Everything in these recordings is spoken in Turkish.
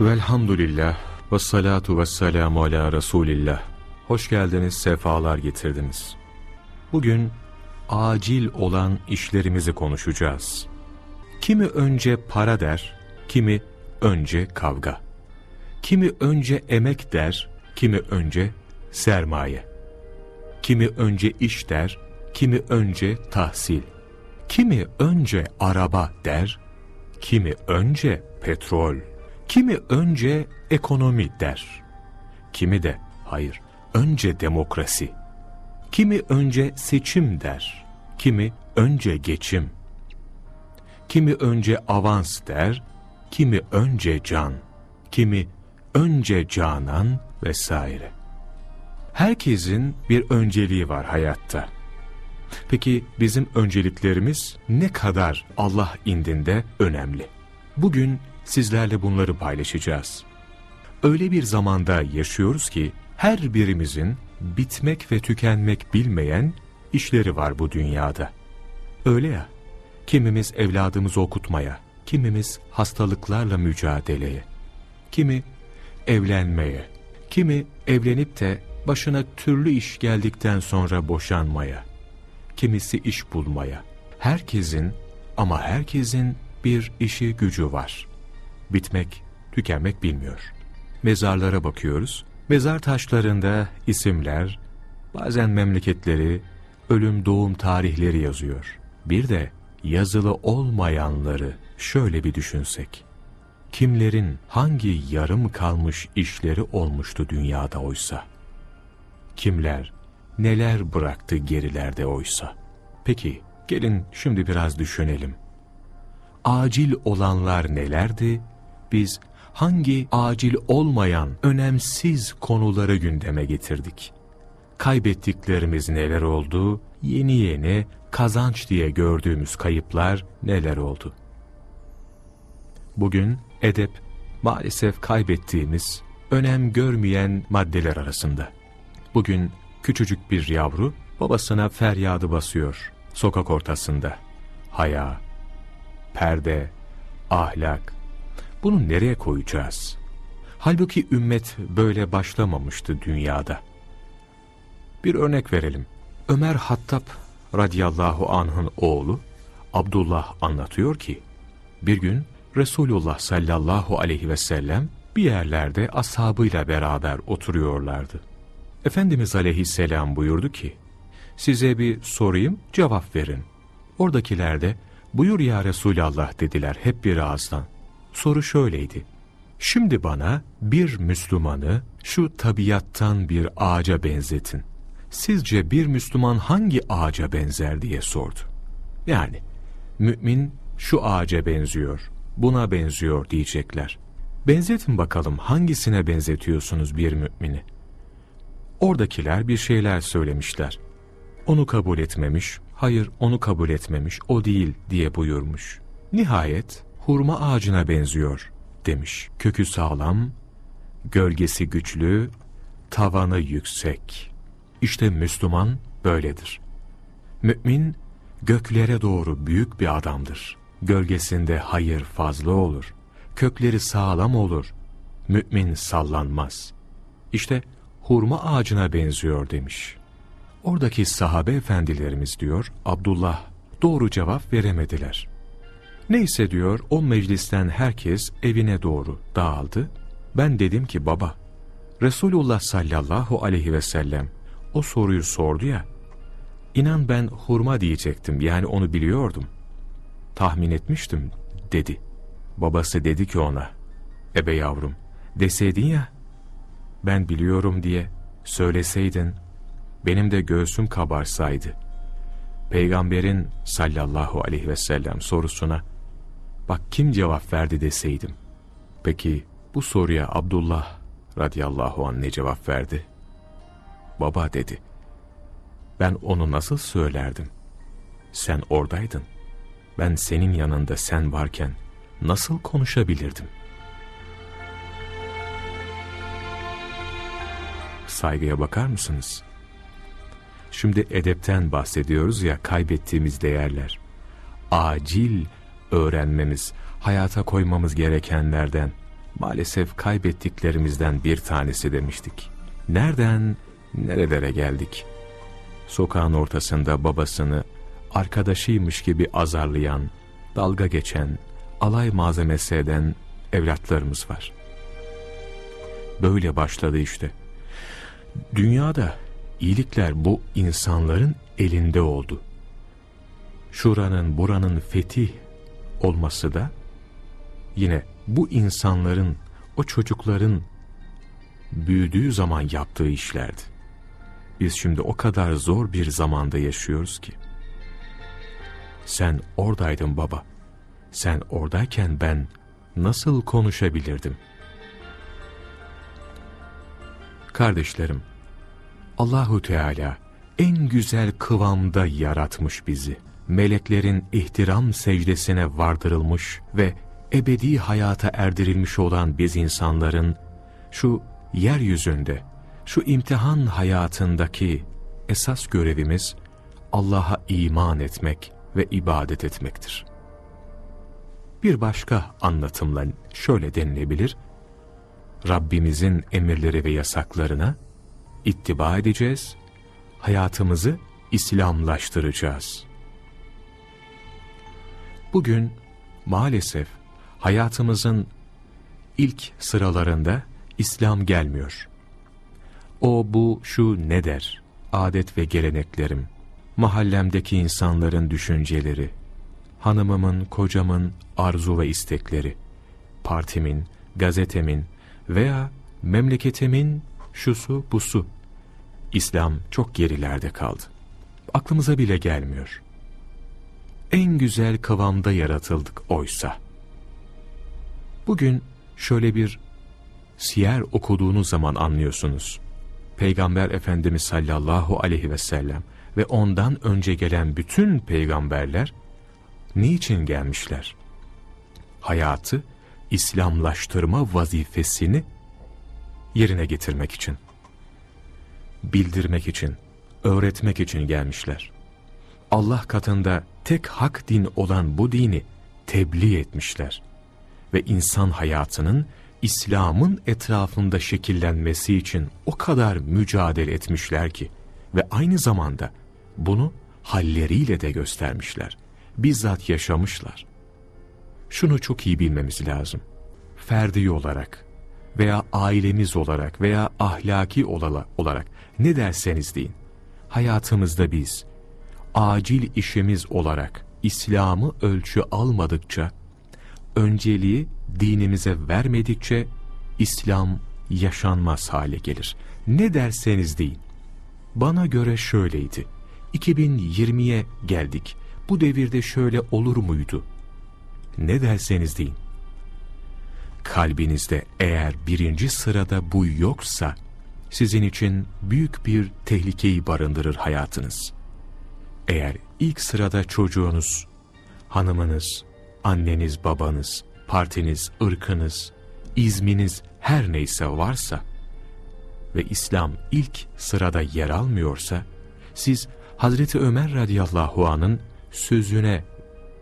Velhamdülillah ve salatu ve selamu ala Resulillah. Hoş geldiniz, sefalar getirdiniz. Bugün acil olan işlerimizi konuşacağız. Kimi önce para der, kimi önce kavga. Kimi önce emek der, kimi önce sermaye. Kimi önce iş der, kimi önce tahsil. Kimi önce araba der, kimi önce petrol. Kimi önce ekonomi der. Kimi de hayır, önce demokrasi. Kimi önce seçim der. Kimi önce geçim. Kimi önce avans der, kimi önce can, kimi önce canan vesaire. Herkesin bir önceliği var hayatta. Peki bizim önceliklerimiz ne kadar Allah indinde önemli? Bugün sizlerle bunları paylaşacağız. Öyle bir zamanda yaşıyoruz ki her birimizin bitmek ve tükenmek bilmeyen işleri var bu dünyada. Öyle ya, kimimiz evladımızı okutmaya, kimimiz hastalıklarla mücadeleye, kimi evlenmeye, kimi evlenip de başına türlü iş geldikten sonra boşanmaya, kimisi iş bulmaya. Herkesin ama herkesin bir işi gücü var. Bitmek, tükenmek bilmiyor. Mezarlara bakıyoruz. Mezar taşlarında isimler, bazen memleketleri, ölüm doğum tarihleri yazıyor. Bir de yazılı olmayanları şöyle bir düşünsek. Kimlerin hangi yarım kalmış işleri olmuştu dünyada oysa? Kimler neler bıraktı gerilerde oysa? Peki gelin şimdi biraz düşünelim. Acil olanlar nelerdi? Biz hangi acil olmayan önemsiz konuları gündeme getirdik? Kaybettiklerimiz neler oldu? Yeni yeni kazanç diye gördüğümüz kayıplar neler oldu? Bugün edep maalesef kaybettiğimiz, önem görmeyen maddeler arasında. Bugün küçücük bir yavru babasına feryadı basıyor sokak ortasında. Haya, perde, ahlak. Bunu nereye koyacağız? Halbuki ümmet böyle başlamamıştı dünyada. Bir örnek verelim. Ömer Hattab radiyallahu anh'ın oğlu Abdullah anlatıyor ki, bir gün Resulullah sallallahu aleyhi ve sellem bir yerlerde ashabıyla beraber oturuyorlardı. Efendimiz aleyhisselam buyurdu ki, size bir sorayım cevap verin. Oradakiler de buyur ya Resulallah dediler hep bir ağızdan. Soru şöyleydi. Şimdi bana bir Müslümanı şu tabiattan bir ağaca benzetin. Sizce bir Müslüman hangi ağaca benzer diye sordu. Yani mümin şu ağaca benziyor, buna benziyor diyecekler. Benzetin bakalım hangisine benzetiyorsunuz bir mümini? Oradakiler bir şeyler söylemişler. Onu kabul etmemiş, hayır onu kabul etmemiş, o değil diye buyurmuş. Nihayet hurma ağacına benziyor demiş. Kökü sağlam, gölgesi güçlü, tavanı yüksek. İşte Müslüman böyledir. Mümin göklere doğru büyük bir adamdır. Gölgesinde hayır fazla olur. Kökleri sağlam olur. Mümin sallanmaz. İşte hurma ağacına benziyor demiş. Oradaki sahabe efendilerimiz diyor, Abdullah doğru cevap veremediler. Neyse diyor, o meclisten herkes evine doğru dağıldı. Ben dedim ki baba, Resulullah sallallahu aleyhi ve sellem o soruyu sordu ya, inan ben hurma diyecektim, yani onu biliyordum. Tahmin etmiştim, dedi. Babası dedi ki ona, ebe yavrum, deseydin ya, ben biliyorum diye söyleseydin, benim de göğsüm kabarsaydı. Peygamberin sallallahu aleyhi ve sellem sorusuna, bak kim cevap verdi deseydim. Peki bu soruya Abdullah radıyallahu anh ne cevap verdi? Baba dedi. Ben onu nasıl söylerdim? Sen oradaydın. Ben senin yanında sen varken nasıl konuşabilirdim? Saygıya bakar mısınız? Şimdi edepten bahsediyoruz ya kaybettiğimiz değerler. Acil öğrenmemiz, hayata koymamız gerekenlerden maalesef kaybettiklerimizden bir tanesi demiştik. Nereden nerelere geldik? Sokağın ortasında babasını arkadaşıymış gibi azarlayan, dalga geçen, alay malzemesi eden evlatlarımız var. Böyle başladı işte. Dünyada iyilikler bu insanların elinde oldu. Şuranın buranın fetih olması da yine bu insanların, o çocukların büyüdüğü zaman yaptığı işlerdi. Biz şimdi o kadar zor bir zamanda yaşıyoruz ki. Sen oradaydın baba. Sen oradayken ben nasıl konuşabilirdim? Kardeşlerim, Allahu Teala en güzel kıvamda yaratmış bizi. Meleklerin ihtiram secdesine vardırılmış ve ebedi hayata erdirilmiş olan biz insanların şu yeryüzünde, şu imtihan hayatındaki esas görevimiz Allah'a iman etmek ve ibadet etmektir. Bir başka anlatımla şöyle denilebilir, Rabbimizin emirleri ve yasaklarına ittiba edeceğiz, hayatımızı İslamlaştıracağız. Bugün maalesef hayatımızın ilk sıralarında İslam gelmiyor. O bu şu ne der? Adet ve geleneklerim, mahallemdeki insanların düşünceleri, hanımımın, kocamın arzu ve istekleri, partimin, gazetemin veya memleketimin şusu busu. İslam çok gerilerde kaldı. Aklımıza bile gelmiyor. En güzel kıvamda yaratıldık oysa. Bugün şöyle bir siyer okuduğunuz zaman anlıyorsunuz. Peygamber Efendimiz sallallahu aleyhi ve sellem ve ondan önce gelen bütün peygamberler niçin gelmişler? Hayatı İslamlaştırma vazifesini yerine getirmek için, bildirmek için, öğretmek için gelmişler. Allah katında tek hak din olan bu dini tebliğ etmişler ve insan hayatının İslam'ın etrafında şekillenmesi için o kadar mücadele etmişler ki ve aynı zamanda bunu halleriyle de göstermişler. Bizzat yaşamışlar. Şunu çok iyi bilmemiz lazım. Ferdi olarak veya ailemiz olarak veya ahlaki olarak ne derseniz deyin. Hayatımızda biz acil işimiz olarak İslam'ı ölçü almadıkça, önceliği dinimize vermedikçe İslam yaşanmaz hale gelir. Ne derseniz deyin. Bana göre şöyleydi. 2020'ye geldik. Bu devirde şöyle olur muydu? Ne derseniz deyin. Kalbinizde eğer birinci sırada bu yoksa, sizin için büyük bir tehlikeyi barındırır hayatınız. Eğer ilk sırada çocuğunuz, hanımınız, anneniz, babanız, partiniz, ırkınız, izminiz her neyse varsa ve İslam ilk sırada yer almıyorsa, siz Hazreti Ömer radıyallahu anın sözüne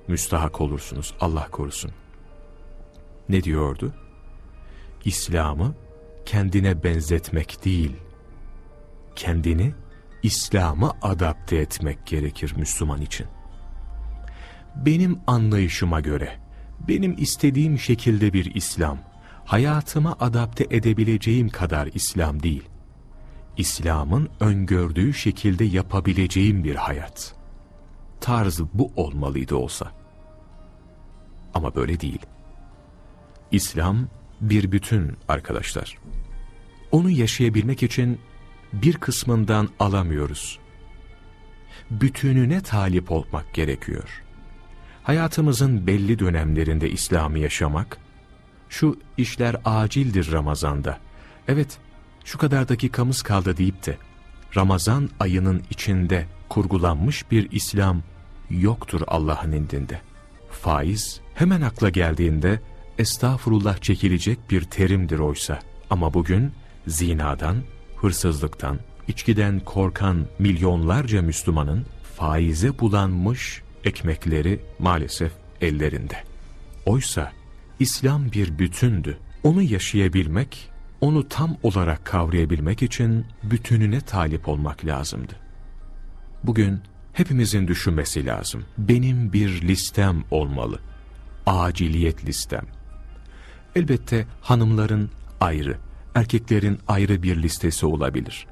müstahak olursunuz, Allah korusun. Ne diyordu? İslam'ı kendine benzetmek değil, kendini İslam'a adapte etmek gerekir Müslüman için. Benim anlayışıma göre, benim istediğim şekilde bir İslam, hayatıma adapte edebileceğim kadar İslam değil. İslam'ın öngördüğü şekilde yapabileceğim bir hayat. Tarzı bu olmalıydı olsa. Ama böyle değil. İslam bir bütün arkadaşlar. Onu yaşayabilmek için bir kısmından alamıyoruz. Bütününe talip olmak gerekiyor. Hayatımızın belli dönemlerinde İslam'ı yaşamak, şu işler acildir Ramazan'da, evet şu kadar dakikamız kaldı deyip de, Ramazan ayının içinde kurgulanmış bir İslam yoktur Allah'ın indinde. Faiz hemen akla geldiğinde estağfurullah çekilecek bir terimdir oysa. Ama bugün zinadan, hırsızlıktan, içkiden korkan milyonlarca Müslümanın faize bulanmış ekmekleri maalesef ellerinde. Oysa İslam bir bütündü. Onu yaşayabilmek, onu tam olarak kavrayabilmek için bütününe talip olmak lazımdı. Bugün hepimizin düşünmesi lazım. Benim bir listem olmalı. Aciliyet listem. Elbette hanımların ayrı, erkeklerin ayrı bir listesi olabilir.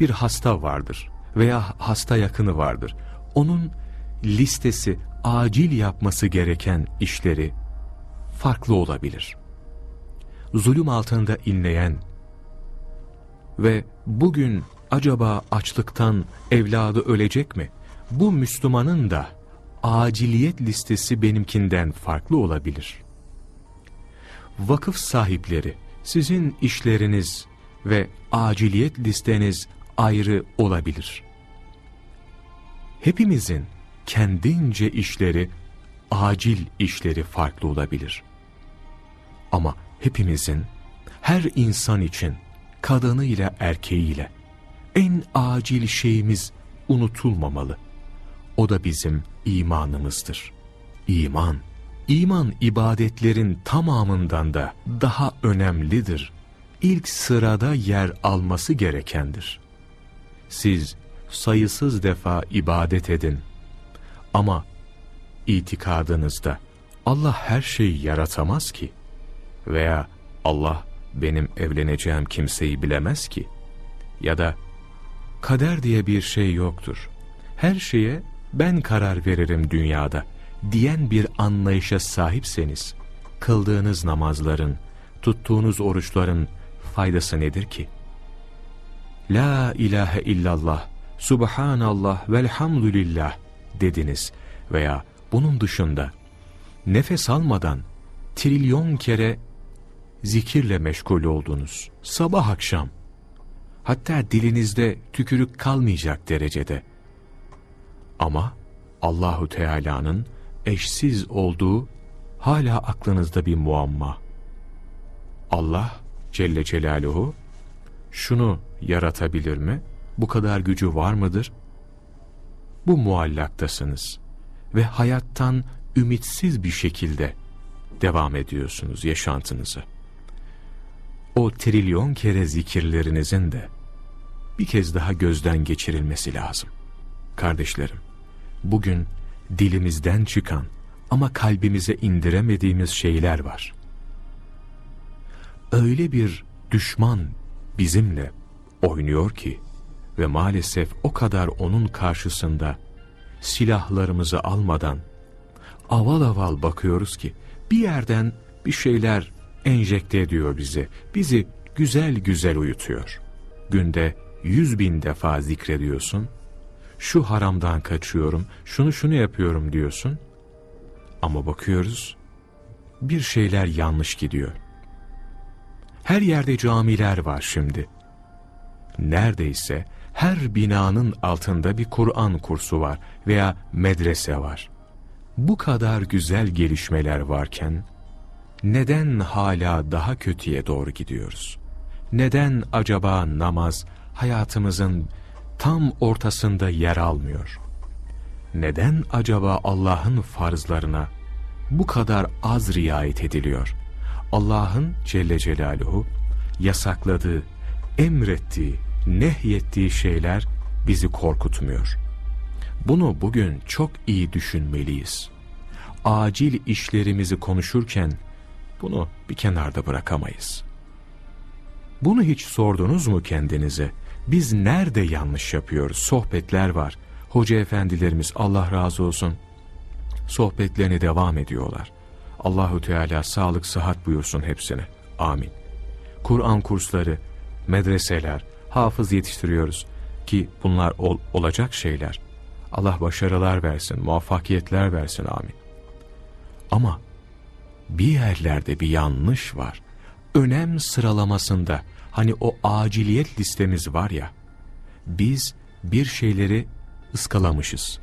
Bir hasta vardır veya hasta yakını vardır. Onun listesi acil yapması gereken işleri farklı olabilir. Zulüm altında inleyen ve bugün acaba açlıktan evladı ölecek mi? Bu Müslümanın da aciliyet listesi benimkinden farklı olabilir. Vakıf sahipleri, sizin işleriniz ve aciliyet listeniz ayrı olabilir. Hepimizin kendince işleri, acil işleri farklı olabilir. Ama hepimizin, her insan için, kadınıyla erkeğiyle, en acil şeyimiz unutulmamalı. O da bizim imanımızdır. İman, iman ibadetlerin tamamından da daha önemlidir. İlk sırada yer alması gerekendir. Siz sayısız defa ibadet edin. Ama itikadınızda Allah her şeyi yaratamaz ki veya Allah benim evleneceğim kimseyi bilemez ki ya da kader diye bir şey yoktur. Her şeye ben karar veririm dünyada diyen bir anlayışa sahipseniz kıldığınız namazların, tuttuğunuz oruçların faydası nedir ki? La ilahe illallah, subhanallah velhamdülillah dediniz veya bunun dışında nefes almadan trilyon kere zikirle meşgul oldunuz. Sabah akşam. Hatta dilinizde tükürük kalmayacak derecede. Ama Allahu Teala'nın eşsiz olduğu hala aklınızda bir muamma. Allah Celle Celaluhu şunu yaratabilir mi? Bu kadar gücü var mıdır? Bu muallaktasınız ve hayattan ümitsiz bir şekilde devam ediyorsunuz yaşantınızı. O trilyon kere zikirlerinizin de bir kez daha gözden geçirilmesi lazım. Kardeşlerim, bugün dilimizden çıkan ama kalbimize indiremediğimiz şeyler var. Öyle bir düşman bizimle oynuyor ki ve maalesef o kadar onun karşısında silahlarımızı almadan aval aval bakıyoruz ki bir yerden bir şeyler enjekte ediyor bizi. Bizi güzel güzel uyutuyor. Günde yüz bin defa zikrediyorsun. Şu haramdan kaçıyorum, şunu şunu yapıyorum diyorsun. Ama bakıyoruz, bir şeyler yanlış gidiyor. Her yerde camiler var şimdi. Neredeyse her binanın altında bir Kur'an kursu var veya medrese var. Bu kadar güzel gelişmeler varken, neden hala daha kötüye doğru gidiyoruz? Neden acaba namaz hayatımızın tam ortasında yer almıyor? Neden acaba Allah'ın farzlarına bu kadar az riayet ediliyor? Allah'ın Celle Celaluhu yasakladığı, emrettiği, nehyettiği şeyler bizi korkutmuyor. Bunu bugün çok iyi düşünmeliyiz. Acil işlerimizi konuşurken bunu bir kenarda bırakamayız. Bunu hiç sordunuz mu kendinize? Biz nerede yanlış yapıyoruz? Sohbetler var. Hoca efendilerimiz Allah razı olsun sohbetlerine devam ediyorlar. Allahu Teala sağlık sıhhat buyursun hepsine. Amin. Kur'an kursları, medreseler, hafız yetiştiriyoruz ki bunlar ol, olacak şeyler. Allah başarılar versin, muvaffakiyetler versin amin. Ama bir yerlerde bir yanlış var. Önem sıralamasında hani o aciliyet listemiz var ya, biz bir şeyleri ıskalamışız.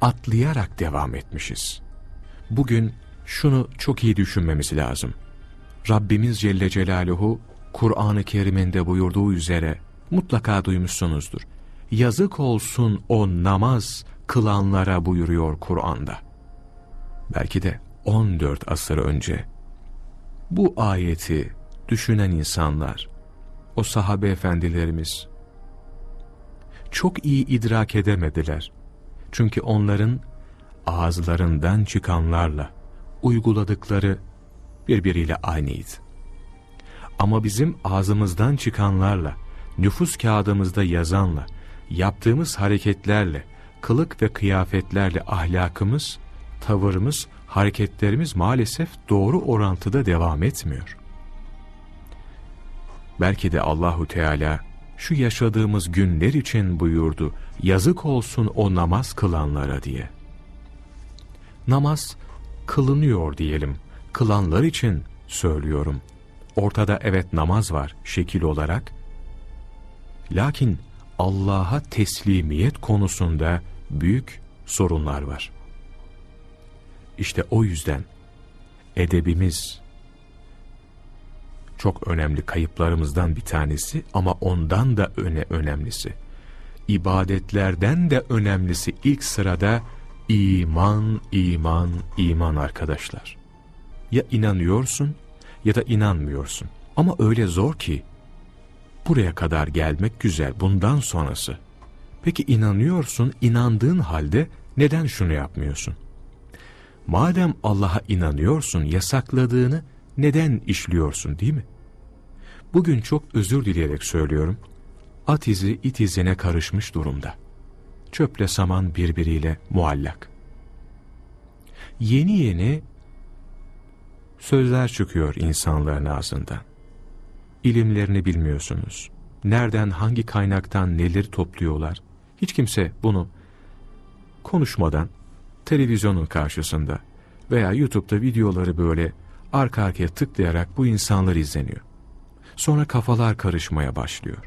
Atlayarak devam etmişiz. Bugün şunu çok iyi düşünmemiz lazım. Rabbimiz Celle Celaluhu Kur'an-ı Kerim'inde buyurduğu üzere mutlaka duymuşsunuzdur. Yazık olsun o namaz kılanlara buyuruyor Kur'an'da. Belki de 14 asır önce Bu ayeti düşünen insanlar, o sahabe efendilerimiz çok iyi idrak edemediler. Çünkü onların ağızlarından çıkanlarla uyguladıkları birbiriyle aynıydı. Ama bizim ağzımızdan çıkanlarla, nüfus kağıdımızda yazanla, yaptığımız hareketlerle, kılık ve kıyafetlerle ahlakımız, tavırımız, hareketlerimiz maalesef doğru orantıda devam etmiyor. Belki de Allahu Teala şu yaşadığımız günler için buyurdu, yazık olsun o namaz kılanlara diye. Namaz kılınıyor diyelim, kılanlar için söylüyorum. Ortada evet namaz var şekil olarak. Lakin Allah'a teslimiyet konusunda büyük sorunlar var. İşte o yüzden edebimiz çok önemli kayıplarımızdan bir tanesi ama ondan da öne önemlisi. İbadetlerden de önemlisi ilk sırada iman, iman, iman arkadaşlar. Ya inanıyorsun ya da inanmıyorsun. Ama öyle zor ki buraya kadar gelmek güzel bundan sonrası. Peki inanıyorsun, inandığın halde neden şunu yapmıyorsun? Madem Allah'a inanıyorsun, yasakladığını neden işliyorsun değil mi? Bugün çok özür dileyerek söylüyorum. At izi it izine karışmış durumda. Çöple saman birbiriyle muallak. Yeni yeni sözler çıkıyor insanların ağzından. İlimlerini bilmiyorsunuz. Nereden, hangi kaynaktan neler topluyorlar? Hiç kimse bunu konuşmadan televizyonun karşısında veya YouTube'da videoları böyle arka arkaya tıklayarak bu insanlar izleniyor. Sonra kafalar karışmaya başlıyor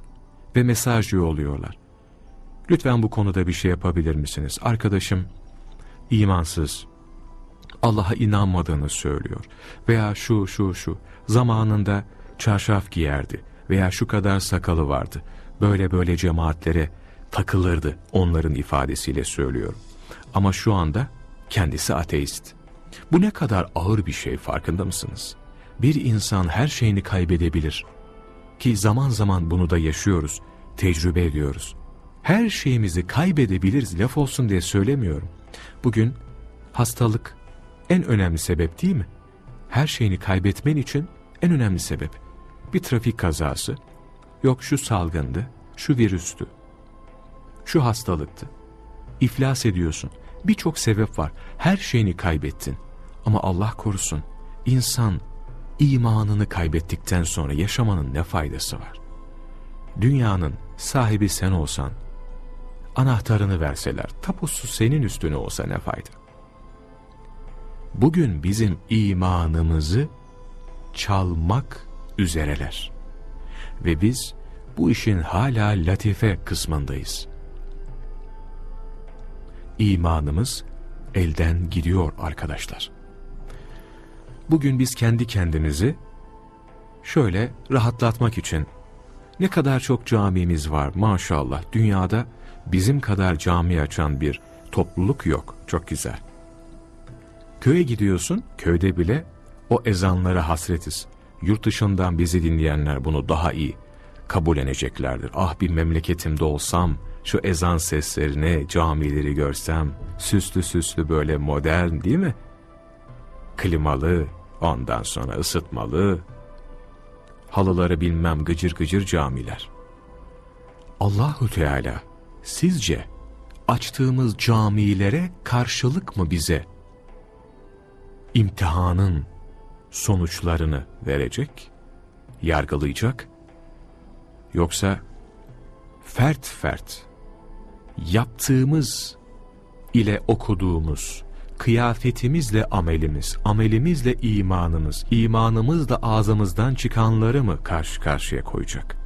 ve mesaj yolluyorlar. Lütfen bu konuda bir şey yapabilir misiniz? Arkadaşım imansız, Allah'a inanmadığını söylüyor. Veya şu şu şu zamanında çarşaf giyerdi veya şu kadar sakalı vardı. Böyle böyle cemaatlere takılırdı onların ifadesiyle söylüyorum. Ama şu anda kendisi ateist. Bu ne kadar ağır bir şey farkında mısınız? Bir insan her şeyini kaybedebilir. Ki zaman zaman bunu da yaşıyoruz, tecrübe ediyoruz. Her şeyimizi kaybedebiliriz laf olsun diye söylemiyorum. Bugün hastalık en önemli sebep değil mi? Her şeyini kaybetmen için en önemli sebep. Bir trafik kazası, yok şu salgındı, şu virüstü, şu hastalıktı. İflas ediyorsun. Birçok sebep var. Her şeyini kaybettin. Ama Allah korusun, insan imanını kaybettikten sonra yaşamanın ne faydası var? Dünyanın sahibi sen olsan, anahtarını verseler, tapusu senin üstüne olsa ne fayda? Bugün bizim imanımızı çalmak üzereler. Ve biz bu işin hala latife kısmındayız. İmanımız elden gidiyor arkadaşlar. Bugün biz kendi kendimizi şöyle rahatlatmak için ne kadar çok camimiz var maşallah dünyada bizim kadar cami açan bir topluluk yok çok güzel. Köye gidiyorsun köyde bile o ezanlara hasretiz. Yurt dışından bizi dinleyenler bunu daha iyi kabulleneceklerdir. Ah bir memleketimde olsam şu ezan seslerini, camileri görsem, süslü süslü böyle modern değil mi? Klimalı, ondan sonra ısıtmalı, halıları bilmem gıcır gıcır camiler. Allahu Teala sizce açtığımız camilere karşılık mı bize imtihanın sonuçlarını verecek, yargılayacak, yoksa fert fert yaptığımız ile okuduğumuz, kıyafetimizle amelimiz, amelimizle imanımız, imanımızla ağzımızdan çıkanları mı karşı karşıya koyacak?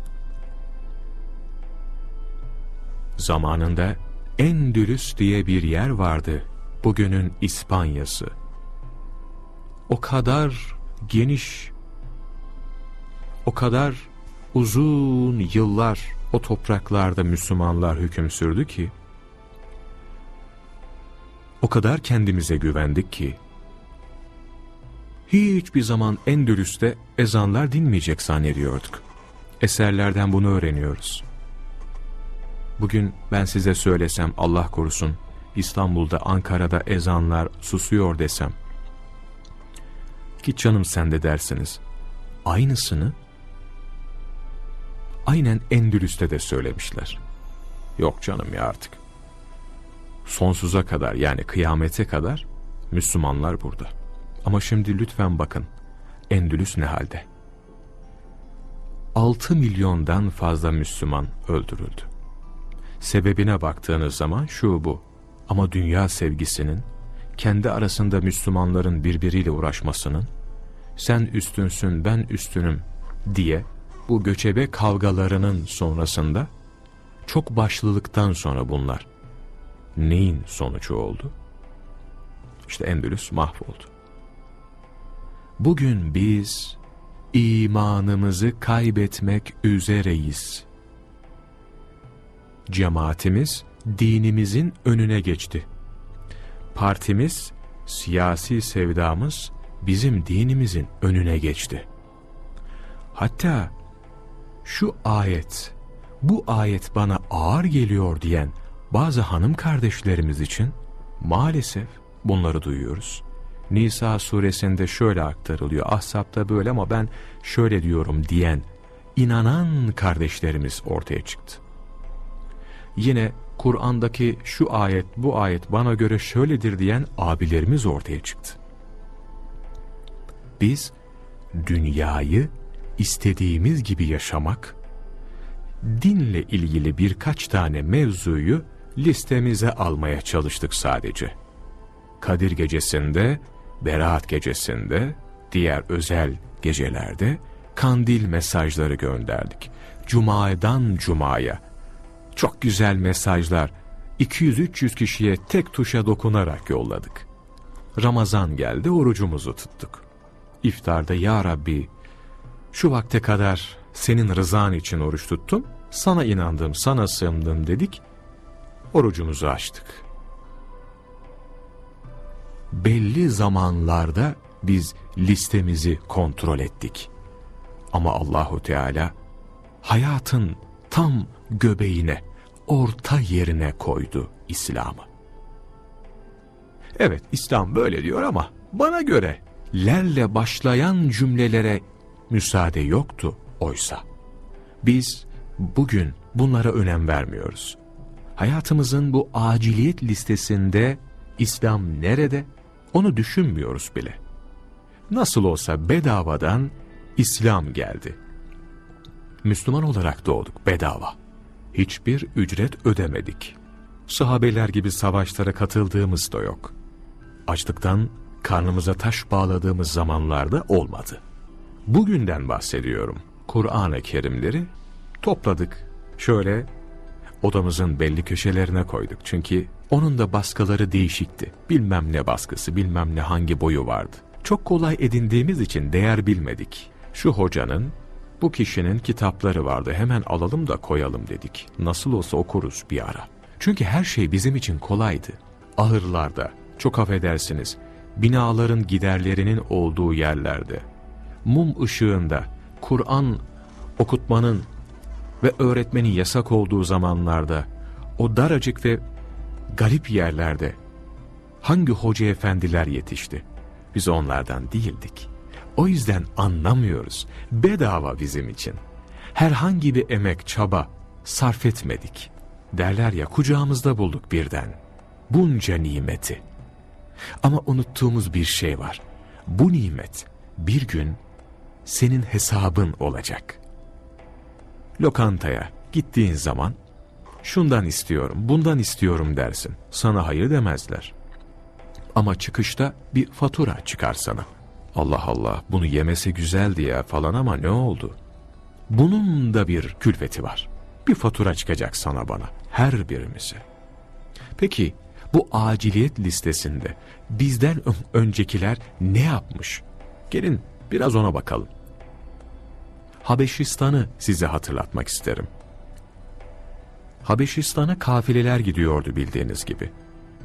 Zamanında Endülüs diye bir yer vardı, bugünün İspanyası. O kadar geniş, o kadar uzun yıllar o topraklarda Müslümanlar hüküm sürdü ki, o kadar kendimize güvendik ki, hiçbir zaman Endülüs'te ezanlar dinmeyecek zannediyorduk. Eserlerden bunu öğreniyoruz. Bugün ben size söylesem Allah korusun İstanbul'da, Ankara'da ezanlar susuyor desem. Git canım sen de dersiniz. Aynısını aynen Endülüs'te de söylemişler. Yok canım ya artık. Sonsuza kadar yani kıyamete kadar Müslümanlar burada. Ama şimdi lütfen bakın Endülüs ne halde? 6 milyondan fazla Müslüman öldürüldü. Sebebine baktığınız zaman şu bu. Ama dünya sevgisinin, kendi arasında Müslümanların birbiriyle uğraşmasının, sen üstünsün ben üstünüm diye bu göçebe kavgalarının sonrasında çok başlılıktan sonra bunlar neyin sonucu oldu? İşte Endülüs mahvoldu. Bugün biz imanımızı kaybetmek üzereyiz. Cemaatimiz dinimizin önüne geçti. Partimiz, siyasi sevdamız bizim dinimizin önüne geçti. Hatta şu ayet, bu ayet bana ağır geliyor diyen bazı hanım kardeşlerimiz için maalesef bunları duyuyoruz. Nisa suresinde şöyle aktarılıyor, Ahzab'da böyle ama ben şöyle diyorum diyen inanan kardeşlerimiz ortaya çıktı. Yine Kur'an'daki şu ayet bu ayet bana göre şöyledir diyen abilerimiz ortaya çıktı. Biz dünyayı istediğimiz gibi yaşamak, dinle ilgili birkaç tane mevzuyu listemize almaya çalıştık sadece. Kadir gecesinde, Berat gecesinde, diğer özel gecelerde kandil mesajları gönderdik. Cuma'dan Cuma'ya çok güzel mesajlar 200-300 kişiye tek tuşa dokunarak yolladık. Ramazan geldi orucumuzu tuttuk. İftarda ya Rabbi şu vakte kadar senin rızan için oruç tuttum, sana inandım, sana sığındım dedik, orucumuzu açtık. Belli zamanlarda biz listemizi kontrol ettik. Ama Allahu Teala hayatın tam göbeğine, orta yerine koydu İslam'ı. Evet İslam böyle diyor ama bana göre lerle başlayan cümlelere müsaade yoktu oysa. Biz bugün bunlara önem vermiyoruz. Hayatımızın bu aciliyet listesinde İslam nerede onu düşünmüyoruz bile. Nasıl olsa bedavadan İslam geldi. Müslüman olarak doğduk bedava. Hiçbir ücret ödemedik. Sahabeler gibi savaşlara katıldığımız da yok. Açlıktan karnımıza taş bağladığımız zamanlarda olmadı. Bugünden bahsediyorum. Kur'an-ı Kerimleri topladık. Şöyle odamızın belli köşelerine koyduk. Çünkü onun da baskıları değişikti. Bilmem ne baskısı, bilmem ne hangi boyu vardı. Çok kolay edindiğimiz için değer bilmedik. Şu hocanın bu kişinin kitapları vardı hemen alalım da koyalım dedik. Nasıl olsa okuruz bir ara. Çünkü her şey bizim için kolaydı. Ahırlarda, çok affedersiniz, binaların giderlerinin olduğu yerlerde, mum ışığında, Kur'an okutmanın ve öğretmenin yasak olduğu zamanlarda, o daracık ve garip yerlerde hangi hoca efendiler yetişti? Biz onlardan değildik. O yüzden anlamıyoruz. Bedava bizim için. Herhangi bir emek, çaba sarf etmedik. Derler ya kucağımızda bulduk birden. Bunca nimeti. Ama unuttuğumuz bir şey var. Bu nimet bir gün senin hesabın olacak. Lokantaya gittiğin zaman şundan istiyorum, bundan istiyorum dersin. Sana hayır demezler. Ama çıkışta bir fatura çıkar sana. Allah Allah bunu yemesi güzeldi ya falan ama ne oldu? Bunun da bir külfeti var. Bir fatura çıkacak sana bana, her birimize. Peki bu aciliyet listesinde bizden öncekiler ne yapmış? Gelin biraz ona bakalım. Habeşistan'ı size hatırlatmak isterim. Habeşistan'a kafileler gidiyordu bildiğiniz gibi.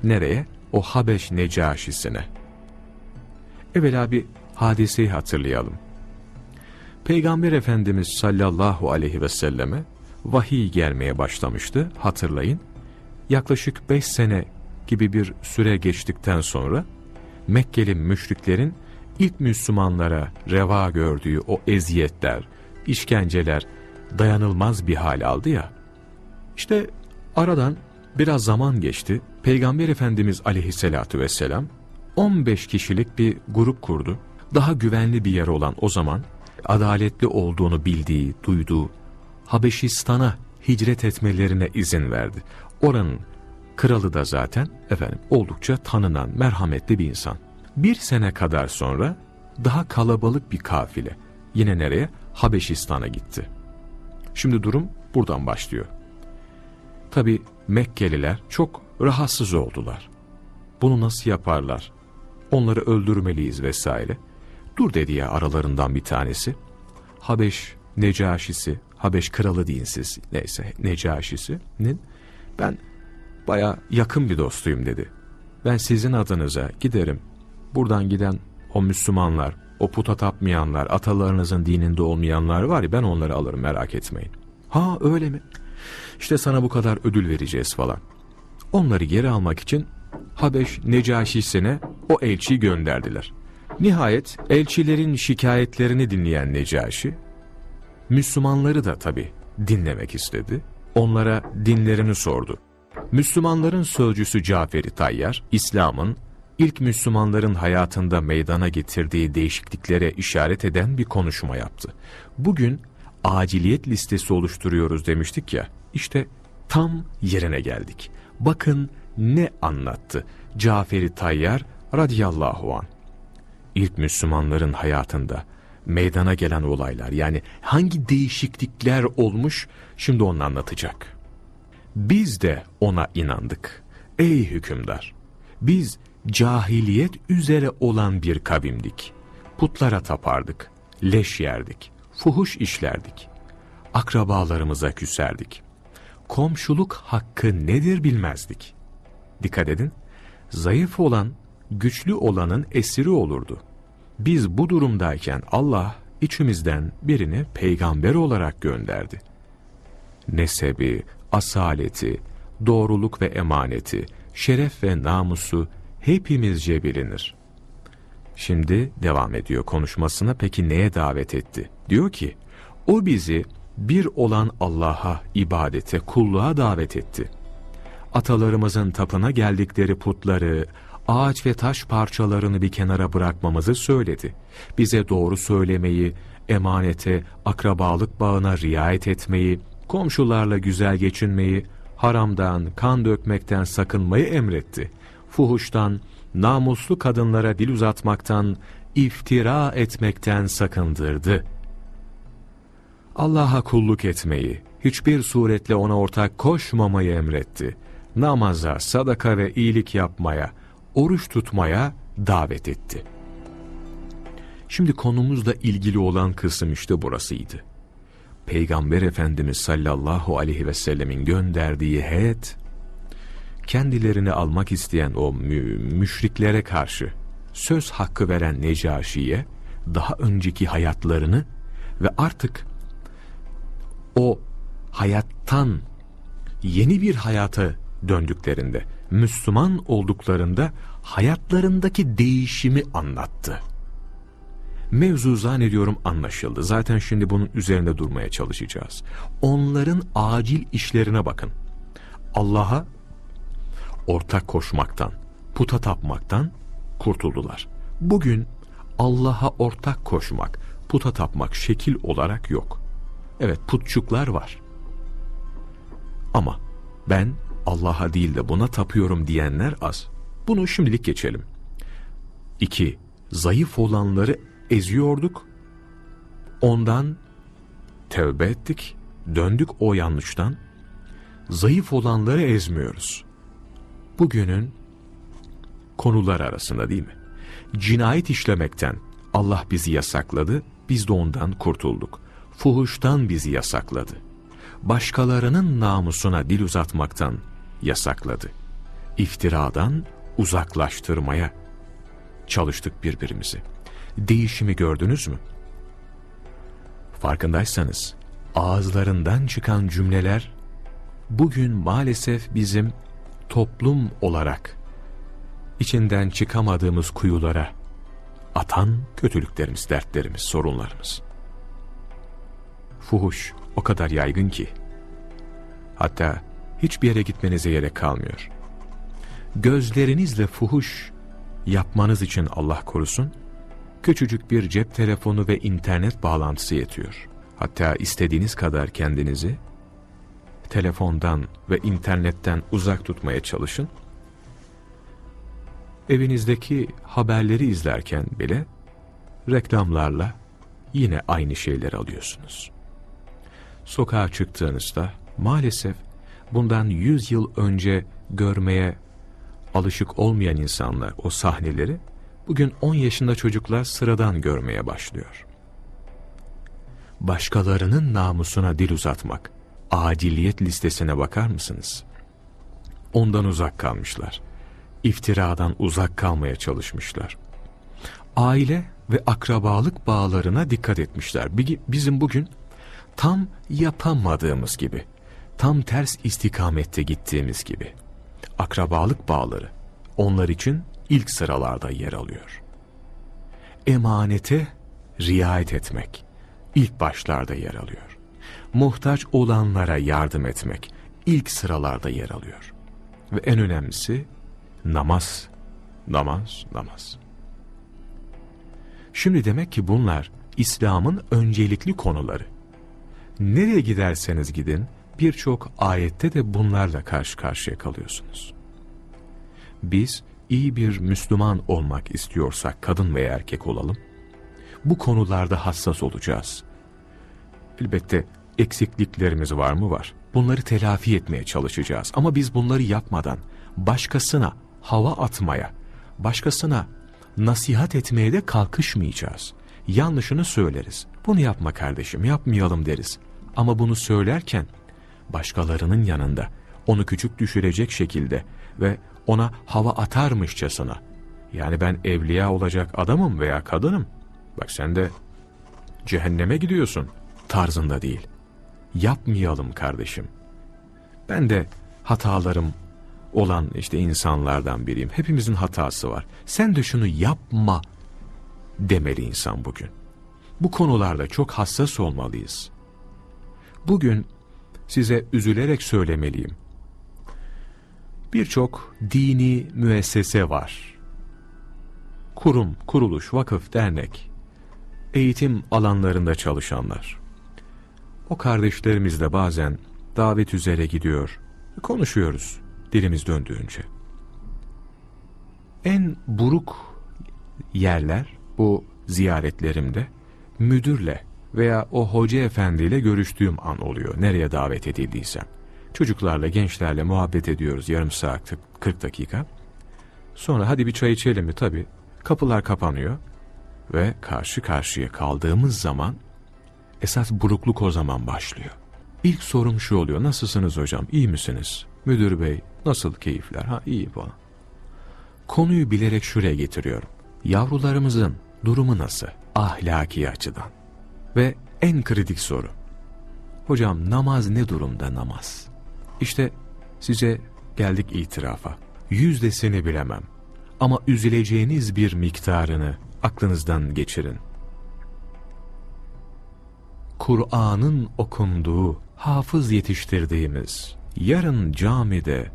Nereye? O Habeş Necaşisine. Evvela bir hadiseyi hatırlayalım. Peygamber Efendimiz sallallahu aleyhi ve selleme vahiy gelmeye başlamıştı hatırlayın. Yaklaşık beş sene gibi bir süre geçtikten sonra Mekkeli müşriklerin ilk Müslümanlara reva gördüğü o eziyetler, işkenceler dayanılmaz bir hal aldı ya. İşte aradan biraz zaman geçti. Peygamber Efendimiz aleyhissalatu vesselam 15 kişilik bir grup kurdu. Daha güvenli bir yer olan o zaman adaletli olduğunu bildiği, duyduğu Habeşistan'a hicret etmelerine izin verdi. Oranın kralı da zaten efendim oldukça tanınan, merhametli bir insan. Bir sene kadar sonra daha kalabalık bir kafile yine nereye? Habeşistan'a gitti. Şimdi durum buradan başlıyor. Tabi Mekkeliler çok rahatsız oldular. Bunu nasıl yaparlar? Onları öldürmeliyiz vesaire. Dur dedi ya aralarından bir tanesi. Habeş Necaşisi, Habeş kralı dinsiz neyse Necaşisi'nin ben baya yakın bir dostuyum dedi. Ben sizin adınıza giderim. Buradan giden o Müslümanlar, o puta tapmayanlar, atalarınızın dininde olmayanlar var ya ben onları alırım merak etmeyin. Ha öyle mi? İşte sana bu kadar ödül vereceğiz falan. Onları geri almak için Habeş Necaşisi'ne o elçiyi gönderdiler. Nihayet elçilerin şikayetlerini dinleyen Necaşi, Müslümanları da tabi dinlemek istedi. Onlara dinlerini sordu. Müslümanların sözcüsü Caferi Tayyar, İslam'ın ilk Müslümanların hayatında meydana getirdiği değişikliklere işaret eden bir konuşma yaptı. Bugün aciliyet listesi oluşturuyoruz demiştik ya, işte tam yerine geldik. Bakın ne anlattı Caferi Tayyar radıyallahu an. İlk Müslümanların hayatında meydana gelen olaylar yani hangi değişiklikler olmuş şimdi onu anlatacak. Biz de ona inandık. Ey hükümdar! Biz cahiliyet üzere olan bir kavimdik. Putlara tapardık, leş yerdik, fuhuş işlerdik. Akrabalarımıza küserdik. Komşuluk hakkı nedir bilmezdik. Dikkat edin, zayıf olan, güçlü olanın esiri olurdu. Biz bu durumdayken Allah içimizden birini peygamber olarak gönderdi. Nesebi, asaleti, doğruluk ve emaneti, şeref ve namusu hepimizce bilinir. Şimdi devam ediyor konuşmasına peki neye davet etti? Diyor ki, o bizi bir olan Allah'a, ibadete, kulluğa davet etti. Atalarımızın tapına geldikleri putları, ağaç ve taş parçalarını bir kenara bırakmamızı söyledi. Bize doğru söylemeyi, emanete, akrabalık bağına riayet etmeyi, komşularla güzel geçinmeyi, haramdan, kan dökmekten sakınmayı emretti. Fuhuştan, namuslu kadınlara dil uzatmaktan, iftira etmekten sakındırdı. Allah'a kulluk etmeyi, hiçbir suretle ona ortak koşmamayı emretti. Namaza, sadaka ve iyilik yapmaya, oruç tutmaya davet etti. Şimdi konumuzla ilgili olan kısım işte burasıydı. Peygamber Efendimiz sallallahu aleyhi ve sellemin gönderdiği heyet, kendilerini almak isteyen o mü müşriklere karşı söz hakkı veren Necaşi'ye, daha önceki hayatlarını ve artık o hayattan yeni bir hayata döndüklerinde, Müslüman olduklarında hayatlarındaki değişimi anlattı. Mevzu zannediyorum anlaşıldı. Zaten şimdi bunun üzerinde durmaya çalışacağız. Onların acil işlerine bakın. Allah'a ortak koşmaktan, puta tapmaktan kurtuldular. Bugün Allah'a ortak koşmak, puta tapmak şekil olarak yok. Evet putçuklar var. Ama ben Allah'a değil de buna tapıyorum diyenler az. Bunu şimdilik geçelim. 2. Zayıf olanları eziyorduk. Ondan tevbe ettik, döndük o yanlıştan. Zayıf olanları ezmiyoruz. Bugünün konular arasında değil mi? Cinayet işlemekten Allah bizi yasakladı, biz de ondan kurtulduk. Fuhuştan bizi yasakladı. Başkalarının namusuna dil uzatmaktan yasakladı. İftiradan uzaklaştırmaya çalıştık birbirimizi. değişimi gördünüz mü? Farkındaysanız ağızlarından çıkan cümleler bugün maalesef bizim toplum olarak içinden çıkamadığımız kuyulara atan kötülüklerimiz, dertlerimiz, sorunlarımız. Fuhuş o kadar yaygın ki hatta hiçbir yere gitmenize gerek kalmıyor. Gözlerinizle fuhuş yapmanız için Allah korusun küçücük bir cep telefonu ve internet bağlantısı yetiyor. Hatta istediğiniz kadar kendinizi telefondan ve internetten uzak tutmaya çalışın. Evinizdeki haberleri izlerken bile reklamlarla yine aynı şeyleri alıyorsunuz. Sokağa çıktığınızda maalesef bundan 100 yıl önce görmeye alışık olmayan insanlar o sahneleri bugün 10 yaşında çocuklar sıradan görmeye başlıyor. Başkalarının namusuna dil uzatmak, aciliyet listesine bakar mısınız? Ondan uzak kalmışlar. İftiradan uzak kalmaya çalışmışlar. Aile ve akrabalık bağlarına dikkat etmişler. Bizim bugün tam yapamadığımız gibi, tam ters istikamette gittiğimiz gibi. Akrabalık bağları onlar için ilk sıralarda yer alıyor. Emanete riayet etmek ilk başlarda yer alıyor. Muhtaç olanlara yardım etmek ilk sıralarda yer alıyor. Ve en önemlisi namaz, namaz, namaz. Şimdi demek ki bunlar İslam'ın öncelikli konuları. Nereye giderseniz gidin birçok ayette de bunlarla karşı karşıya kalıyorsunuz. Biz iyi bir Müslüman olmak istiyorsak kadın veya erkek olalım, bu konularda hassas olacağız. Elbette eksikliklerimiz var mı var. Bunları telafi etmeye çalışacağız. Ama biz bunları yapmadan başkasına hava atmaya, başkasına nasihat etmeye de kalkışmayacağız. Yanlışını söyleriz. Bunu yapma kardeşim, yapmayalım deriz. Ama bunu söylerken başkalarının yanında onu küçük düşürecek şekilde ve ona hava atarmışçasına. Yani ben evliya olacak adamım veya kadınım. Bak sen de cehenneme gidiyorsun tarzında değil. Yapmayalım kardeşim. Ben de hatalarım olan işte insanlardan biriyim. Hepimizin hatası var. Sen de şunu yapma demeli insan bugün. Bu konularda çok hassas olmalıyız. Bugün size üzülerek söylemeliyim. Birçok dini müessese var. Kurum, kuruluş, vakıf, dernek, eğitim alanlarında çalışanlar. O kardeşlerimiz de bazen davet üzere gidiyor, konuşuyoruz dilimiz döndüğünce. En buruk yerler bu ziyaretlerimde müdürle veya o hoca efendiyle görüştüğüm an oluyor. Nereye davet edildiysem. Çocuklarla, gençlerle muhabbet ediyoruz yarım saat, 40 dakika. Sonra hadi bir çay içelim mi? Tabii. Kapılar kapanıyor ve karşı karşıya kaldığımız zaman esas burukluk o zaman başlıyor. İlk sorum şu oluyor. Nasılsınız hocam? İyi misiniz? Müdür bey nasıl keyifler? Ha iyi falan. Konuyu bilerek şuraya getiriyorum. Yavrularımızın durumu nasıl? Ahlaki açıdan. Ve en kritik soru. Hocam namaz ne durumda namaz? İşte size geldik itirafa. Yüzdesini bilemem. Ama üzüleceğiniz bir miktarını aklınızdan geçirin. Kur'an'ın okunduğu, hafız yetiştirdiğimiz, yarın camide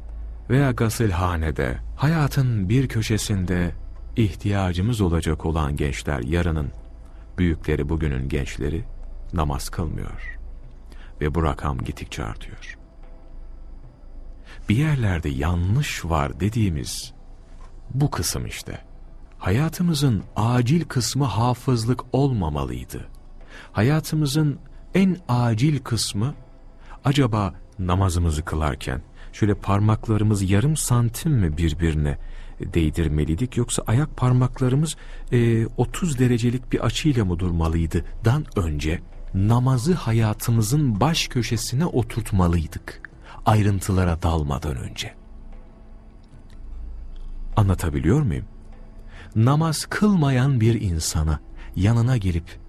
veya gasilhanede, hayatın bir köşesinde ihtiyacımız olacak olan gençler yarının, büyükleri bugünün gençleri namaz kılmıyor. Ve bu rakam gittikçe artıyor. Bir yerlerde yanlış var dediğimiz bu kısım işte. Hayatımızın acil kısmı hafızlık olmamalıydı. Hayatımızın en acil kısmı acaba namazımızı kılarken şöyle parmaklarımız yarım santim mi birbirine değdirmeliydik yoksa ayak parmaklarımız e, 30 derecelik bir açıyla mı durmalıydı dan önce namazı hayatımızın baş köşesine oturtmalıydık ayrıntılara dalmadan önce. Anlatabiliyor muyum? namaz kılmayan bir insana yanına gelip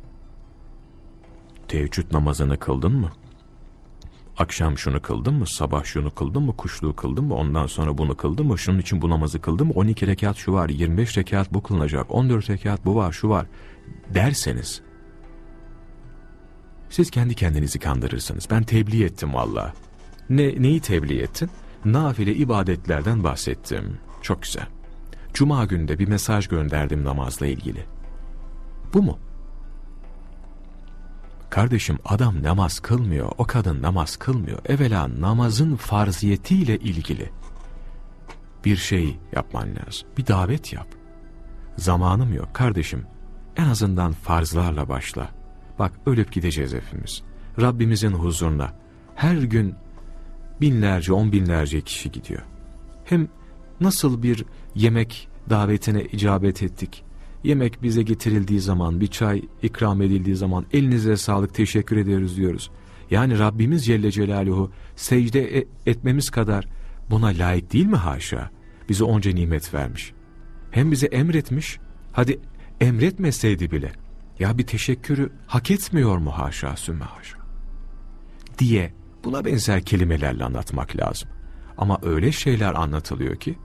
teheccüd namazını kıldın mı? Akşam şunu kıldın mı? Sabah şunu kıldın mı? Kuşluğu kıldın mı? Ondan sonra bunu kıldın mı? Şunun için bu namazı kıldın mı? 12 rekat şu var, 25 rekat bu kılınacak, 14 rekat bu var, şu var derseniz siz kendi kendinizi kandırırsınız. Ben tebliğ ettim valla. Ne, neyi tebliğ ettin? Nafile ibadetlerden bahsettim. Çok güzel. Cuma günde bir mesaj gönderdim namazla ilgili. Bu mu? Kardeşim adam namaz kılmıyor, o kadın namaz kılmıyor. Evvela namazın farziyetiyle ilgili bir şey yapman lazım. Bir davet yap. Zamanım yok kardeşim. En azından farzlarla başla. Bak ölüp gideceğiz hepimiz. Rabbimizin huzuruna her gün binlerce, on binlerce kişi gidiyor. Hem nasıl bir yemek davetine icabet ettik. Yemek bize getirildiği zaman, bir çay ikram edildiği zaman elinize sağlık teşekkür ederiz diyoruz. Yani Rabbimiz Celle Celaluhu secde e, etmemiz kadar buna layık değil mi haşa? Bize onca nimet vermiş. Hem bize emretmiş, hadi emretmeseydi bile ya bir teşekkürü hak etmiyor mu haşa sümme haşa diye buna benzer kelimelerle anlatmak lazım. Ama öyle şeyler anlatılıyor ki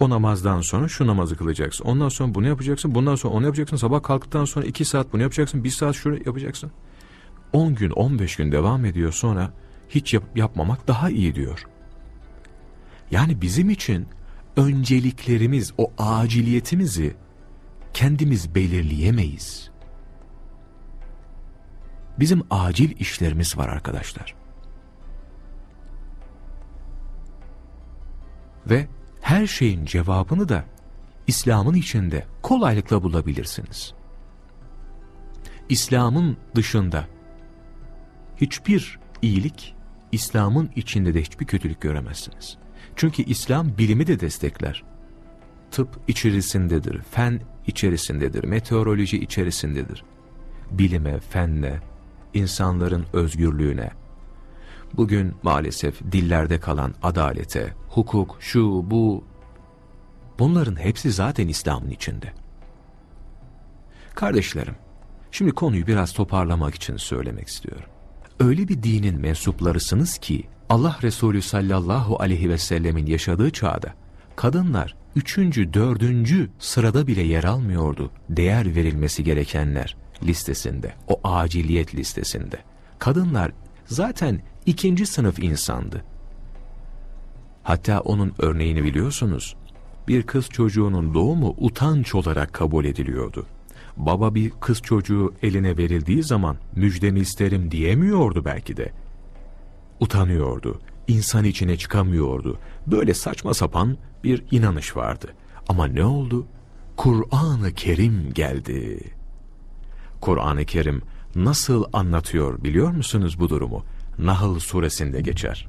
o namazdan sonra şu namazı kılacaksın. Ondan sonra bunu yapacaksın. Bundan sonra onu yapacaksın. Sabah kalktıktan sonra iki saat bunu yapacaksın. Bir saat şunu yapacaksın. On gün, on beş gün devam ediyor sonra hiç yap yapmamak daha iyi diyor. Yani bizim için önceliklerimiz, o aciliyetimizi kendimiz belirleyemeyiz. Bizim acil işlerimiz var arkadaşlar. Ve her şeyin cevabını da İslam'ın içinde kolaylıkla bulabilirsiniz. İslam'ın dışında hiçbir iyilik, İslam'ın içinde de hiçbir kötülük göremezsiniz. Çünkü İslam bilimi de destekler. Tıp içerisindedir, fen içerisindedir, meteoroloji içerisindedir. Bilime, fenle, insanların özgürlüğüne, bugün maalesef dillerde kalan adalete, hukuk, şu, bu, bunların hepsi zaten İslam'ın içinde. Kardeşlerim, şimdi konuyu biraz toparlamak için söylemek istiyorum. Öyle bir dinin mensuplarısınız ki, Allah Resulü sallallahu aleyhi ve sellemin yaşadığı çağda, kadınlar üçüncü, dördüncü sırada bile yer almıyordu değer verilmesi gerekenler listesinde, o aciliyet listesinde. Kadınlar zaten ikinci sınıf insandı. Hatta onun örneğini biliyorsunuz. Bir kız çocuğunun doğumu utanç olarak kabul ediliyordu. Baba bir kız çocuğu eline verildiği zaman müjdemi isterim diyemiyordu belki de. Utanıyordu, insan içine çıkamıyordu. Böyle saçma sapan bir inanış vardı. Ama ne oldu? Kur'an-ı Kerim geldi. Kur'an-ı Kerim nasıl anlatıyor biliyor musunuz bu durumu? Nahl suresinde geçer.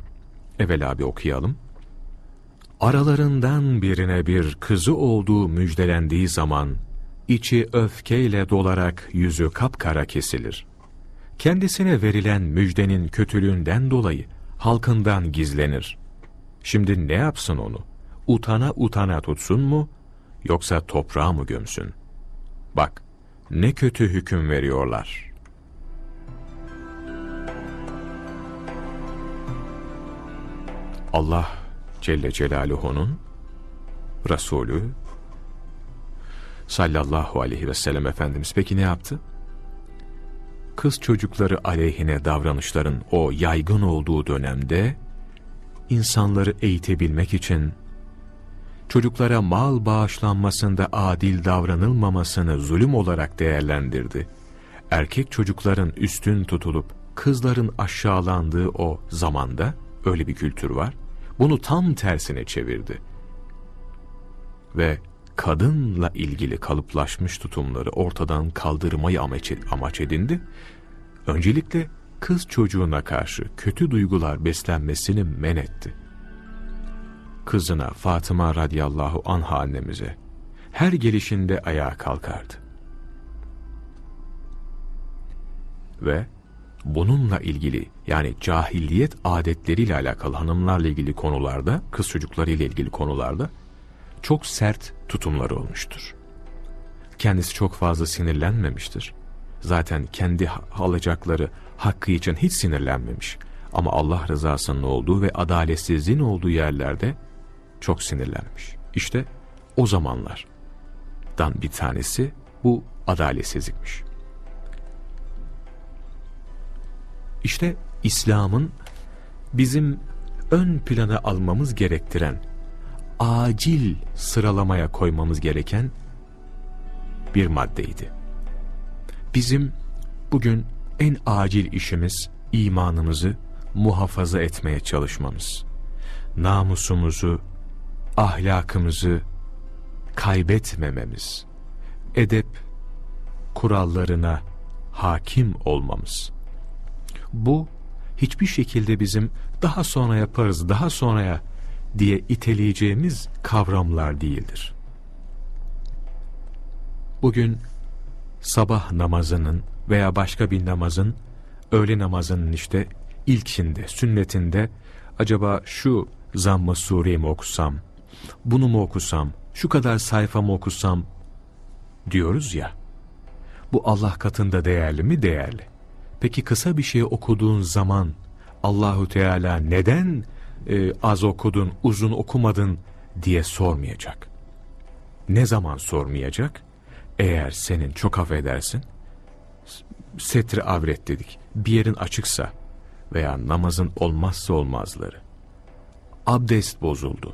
Evvela bir okuyalım. Aralarından birine bir kızı olduğu müjdelendiği zaman, içi öfkeyle dolarak yüzü kapkara kesilir. Kendisine verilen müjdenin kötülüğünden dolayı halkından gizlenir. Şimdi ne yapsın onu? Utana utana tutsun mu, yoksa toprağa mı gömsün? Bak, ne kötü hüküm veriyorlar. Allah Celle Celaluhu'nun Resulü sallallahu aleyhi ve sellem Efendimiz peki ne yaptı? Kız çocukları aleyhine davranışların o yaygın olduğu dönemde insanları eğitebilmek için çocuklara mal bağışlanmasında adil davranılmamasını zulüm olarak değerlendirdi. Erkek çocukların üstün tutulup kızların aşağılandığı o zamanda öyle bir kültür var. Bunu tam tersine çevirdi. Ve kadınla ilgili kalıplaşmış tutumları ortadan kaldırmayı amaç edindi. Öncelikle kız çocuğuna karşı kötü duygular beslenmesini men etti kızına Fatıma radıyallahu anha annemize her gelişinde ayağa kalkardı. Ve bununla ilgili yani cahilliyet adetleriyle alakalı hanımlarla ilgili konularda, kız çocuklarıyla ilgili konularda çok sert tutumları olmuştur. kendisi çok fazla sinirlenmemiştir. Zaten kendi alacakları hakkı için hiç sinirlenmemiş. Ama Allah rızasının olduğu ve adaletsizliğin olduğu yerlerde çok sinirlenmiş. İşte o zamanlardan bir tanesi bu adaletsizlikmiş. İşte İslam'ın bizim ön plana almamız gerektiren, acil sıralamaya koymamız gereken bir maddeydi. Bizim bugün en acil işimiz imanımızı muhafaza etmeye çalışmamız. Namusumuzu, ahlakımızı kaybetmememiz. Edep kurallarına hakim olmamız. Bu hiçbir şekilde bizim daha sonra yaparız, daha sonraya diye iteleyeceğimiz kavramlar değildir. Bugün sabah namazının veya başka bir namazın, öğle namazının işte ilkinde, sünnetinde acaba şu zamm-ı sureyi mi okusam, bunu mu okusam, şu kadar sayfa mı okusam diyoruz ya. Bu Allah katında değerli mi? Değerli. Peki kısa bir şey okuduğun zaman Allahu Teala neden e, az okudun, uzun okumadın diye sormayacak. Ne zaman sormayacak? Eğer senin çok affedersin, setri avret dedik, bir yerin açıksa veya namazın olmazsa olmazları, abdest bozuldu.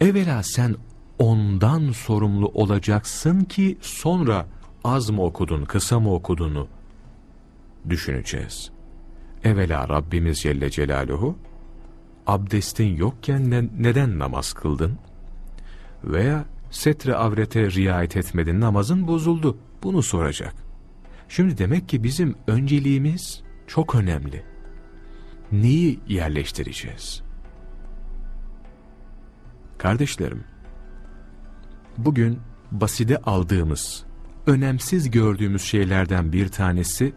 Evvela sen ondan sorumlu olacaksın ki sonra az mı okudun, kısa mı okuduğunu düşüneceğiz. Evvela Rabbimiz Celle Celaluhu, abdestin yokken ne, neden namaz kıldın? Veya setre avrete riayet etmedin, namazın bozuldu. Bunu soracak. Şimdi demek ki bizim önceliğimiz çok önemli. Neyi yerleştireceğiz? Kardeşlerim, bugün baside aldığımız, önemsiz gördüğümüz şeylerden bir tanesi,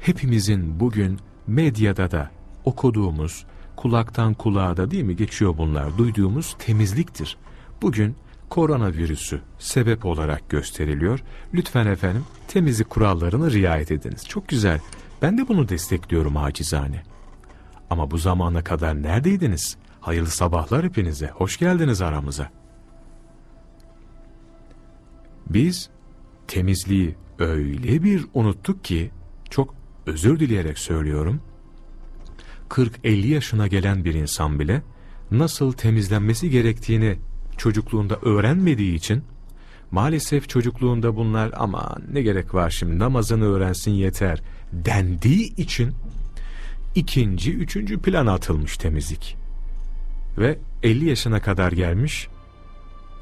hepimizin bugün medyada da okuduğumuz, kulaktan kulağa da değil mi geçiyor bunlar, duyduğumuz temizliktir. Bugün koronavirüsü sebep olarak gösteriliyor. Lütfen efendim temizlik kurallarına riayet ediniz. Çok güzel. Ben de bunu destekliyorum acizane. Ama bu zamana kadar neredeydiniz? Hayırlı sabahlar hepinize. Hoş geldiniz aramıza. Biz temizliği öyle bir unuttuk ki, özür dileyerek söylüyorum, 40-50 yaşına gelen bir insan bile nasıl temizlenmesi gerektiğini çocukluğunda öğrenmediği için maalesef çocukluğunda bunlar ama ne gerek var şimdi namazını öğrensin yeter dendiği için ikinci, üçüncü plana atılmış temizlik. Ve 50 yaşına kadar gelmiş,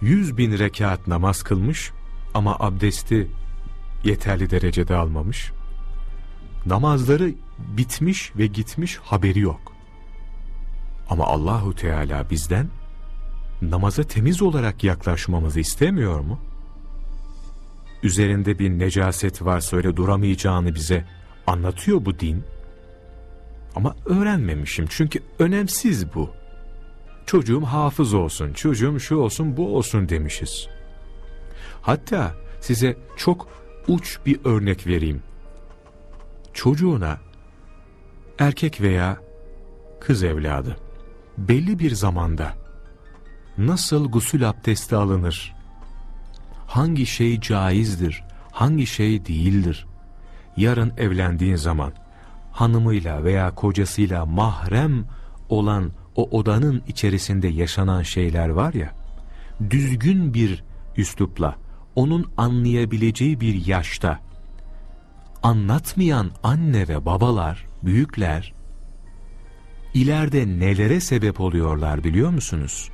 100 bin rekat namaz kılmış ama abdesti yeterli derecede almamış. Namazları bitmiş ve gitmiş haberi yok. Ama Allahu Teala bizden namaza temiz olarak yaklaşmamızı istemiyor mu? Üzerinde bir necaset varsa öyle duramayacağını bize anlatıyor bu din. Ama öğrenmemişim çünkü önemsiz bu. Çocuğum hafız olsun, çocuğum şu olsun bu olsun demişiz. Hatta size çok uç bir örnek vereyim. Çocuğuna erkek veya kız evladı belli bir zamanda nasıl gusül abdesti alınır? Hangi şey caizdir? Hangi şey değildir? Yarın evlendiğin zaman hanımıyla veya kocasıyla mahrem olan o odanın içerisinde yaşanan şeyler var ya, düzgün bir üslupla, onun anlayabileceği bir yaşta, anlatmayan anne ve babalar, büyükler, ileride nelere sebep oluyorlar biliyor musunuz?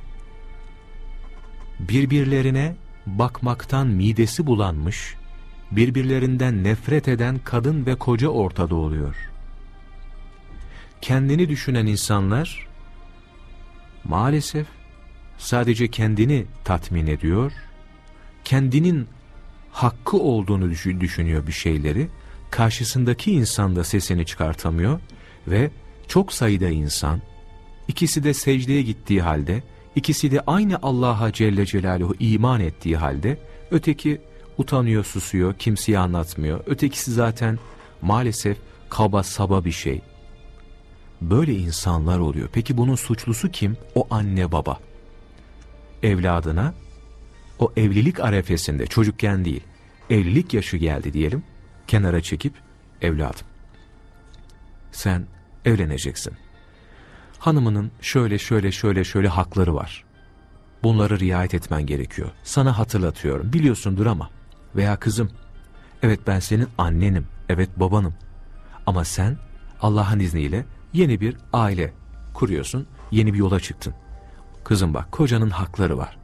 Birbirlerine bakmaktan midesi bulanmış, birbirlerinden nefret eden kadın ve koca ortada oluyor. Kendini düşünen insanlar, maalesef sadece kendini tatmin ediyor, kendinin hakkı olduğunu düşünüyor bir şeyleri, karşısındaki insan da sesini çıkartamıyor ve çok sayıda insan, ikisi de secdeye gittiği halde, ikisi de aynı Allah'a Celle Celaluhu iman ettiği halde, Öteki utanıyor, susuyor, kimseye anlatmıyor. Ötekisi zaten maalesef kaba saba bir şey. Böyle insanlar oluyor. Peki bunun suçlusu kim? O anne baba. Evladına o evlilik arefesinde çocukken değil, evlilik yaşı geldi diyelim, kenara çekip evladım. Sen evleneceksin. Hanımının şöyle şöyle şöyle şöyle hakları var. Bunları riayet etmen gerekiyor. Sana hatırlatıyorum. Biliyorsundur ama. Veya kızım. Evet ben senin annenim. Evet babanım. Ama sen Allah'ın izniyle yeni bir aile kuruyorsun. Yeni bir yola çıktın. Kızım bak kocanın hakları var.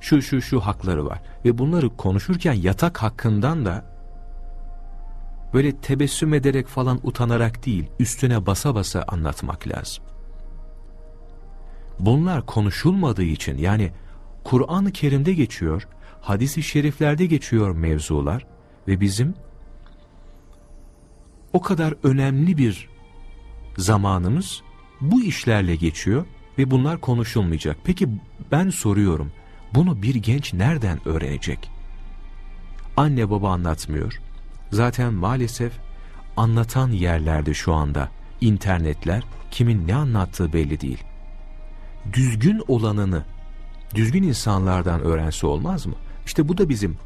Şu şu şu hakları var. Ve bunları konuşurken yatak hakkından da böyle tebessüm ederek falan utanarak değil üstüne basa basa anlatmak lazım. Bunlar konuşulmadığı için yani Kur'an-ı Kerim'de geçiyor, hadisi şeriflerde geçiyor mevzular ve bizim o kadar önemli bir zamanımız bu işlerle geçiyor ve bunlar konuşulmayacak. Peki ben soruyorum, bunu bir genç nereden öğrenecek? Anne baba anlatmıyor. Zaten maalesef anlatan yerlerde şu anda internetler kimin ne anlattığı belli değil. Düzgün olanını düzgün insanlardan öğrense olmaz mı? İşte bu da bizim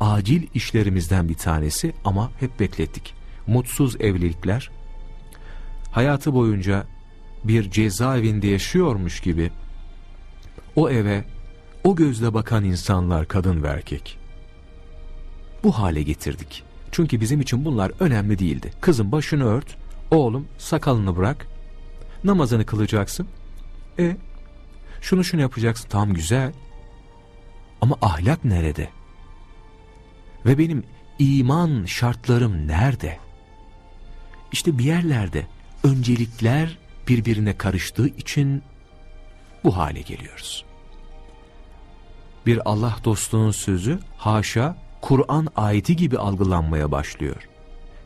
acil işlerimizden bir tanesi ama hep beklettik. Mutsuz evlilikler, hayatı boyunca bir cezaevinde yaşıyormuş gibi o eve o gözle bakan insanlar kadın ve erkek. Bu hale getirdik. Çünkü bizim için bunlar önemli değildi. Kızım başını ört, oğlum sakalını bırak, namazını kılacaksın. E şunu şunu yapacaksın tam güzel. Ama ahlak nerede? Ve benim iman şartlarım nerede? İşte bir yerlerde öncelikler birbirine karıştığı için bu hale geliyoruz. Bir Allah dostunun sözü haşa Kur'an ayeti gibi algılanmaya başlıyor.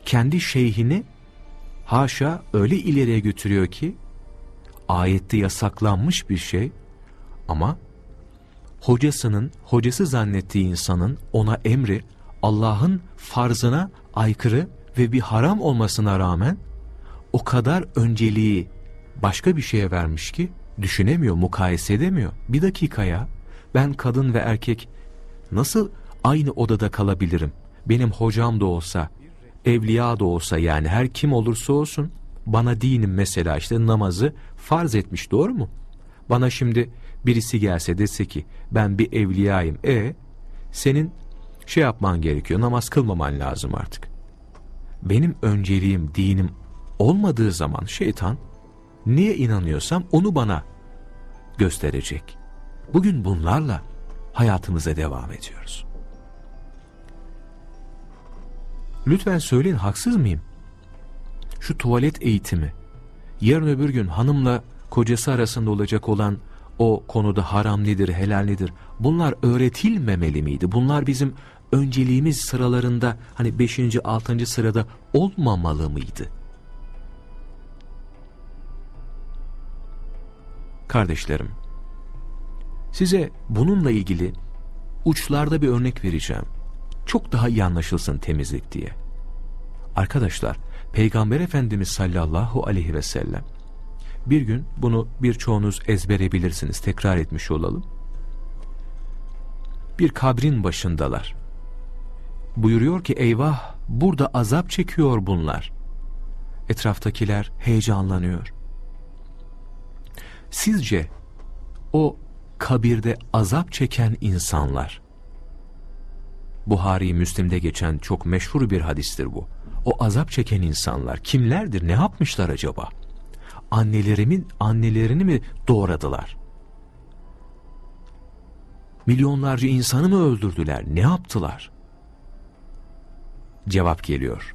Kendi şeyhini haşa öyle ileriye götürüyor ki ayette yasaklanmış bir şey ama hocasının, hocası zannettiği insanın ona emri Allah'ın farzına aykırı ve bir haram olmasına rağmen o kadar önceliği başka bir şeye vermiş ki düşünemiyor, mukayese edemiyor. Bir dakikaya ben kadın ve erkek nasıl aynı odada kalabilirim? Benim hocam da olsa, evliya da olsa yani her kim olursa olsun bana dinim mesela işte namazı farz etmiş doğru mu? Bana şimdi birisi gelse dese ki ben bir evliyayım e senin şey yapman gerekiyor namaz kılmaman lazım artık. Benim önceliğim dinim olmadığı zaman şeytan niye inanıyorsam onu bana gösterecek. Bugün bunlarla hayatımıza devam ediyoruz. Lütfen söyleyin haksız mıyım? Şu tuvalet eğitimi, yarın öbür gün hanımla kocası arasında olacak olan o konuda haram nedir, helal nedir bunlar öğretilmemeli miydi? Bunlar bizim önceliğimiz sıralarında hani 5. 6. sırada olmamalı mıydı? Kardeşlerim, size bununla ilgili uçlarda bir örnek vereceğim. Çok daha iyi anlaşılsın temizlik diye. Arkadaşlar, Peygamber Efendimiz sallallahu aleyhi ve sellem bir gün bunu birçoğunuz ezbere bilirsiniz tekrar etmiş olalım. Bir kabrin başındalar. Buyuruyor ki eyvah burada azap çekiyor bunlar. Etraftakiler heyecanlanıyor. Sizce o kabirde azap çeken insanlar Buhari Müslim'de geçen çok meşhur bir hadistir bu. O azap çeken insanlar kimlerdir? Ne yapmışlar acaba? annelerimin annelerini mi doğradılar? Milyonlarca insanı mı öldürdüler? Ne yaptılar? Cevap geliyor.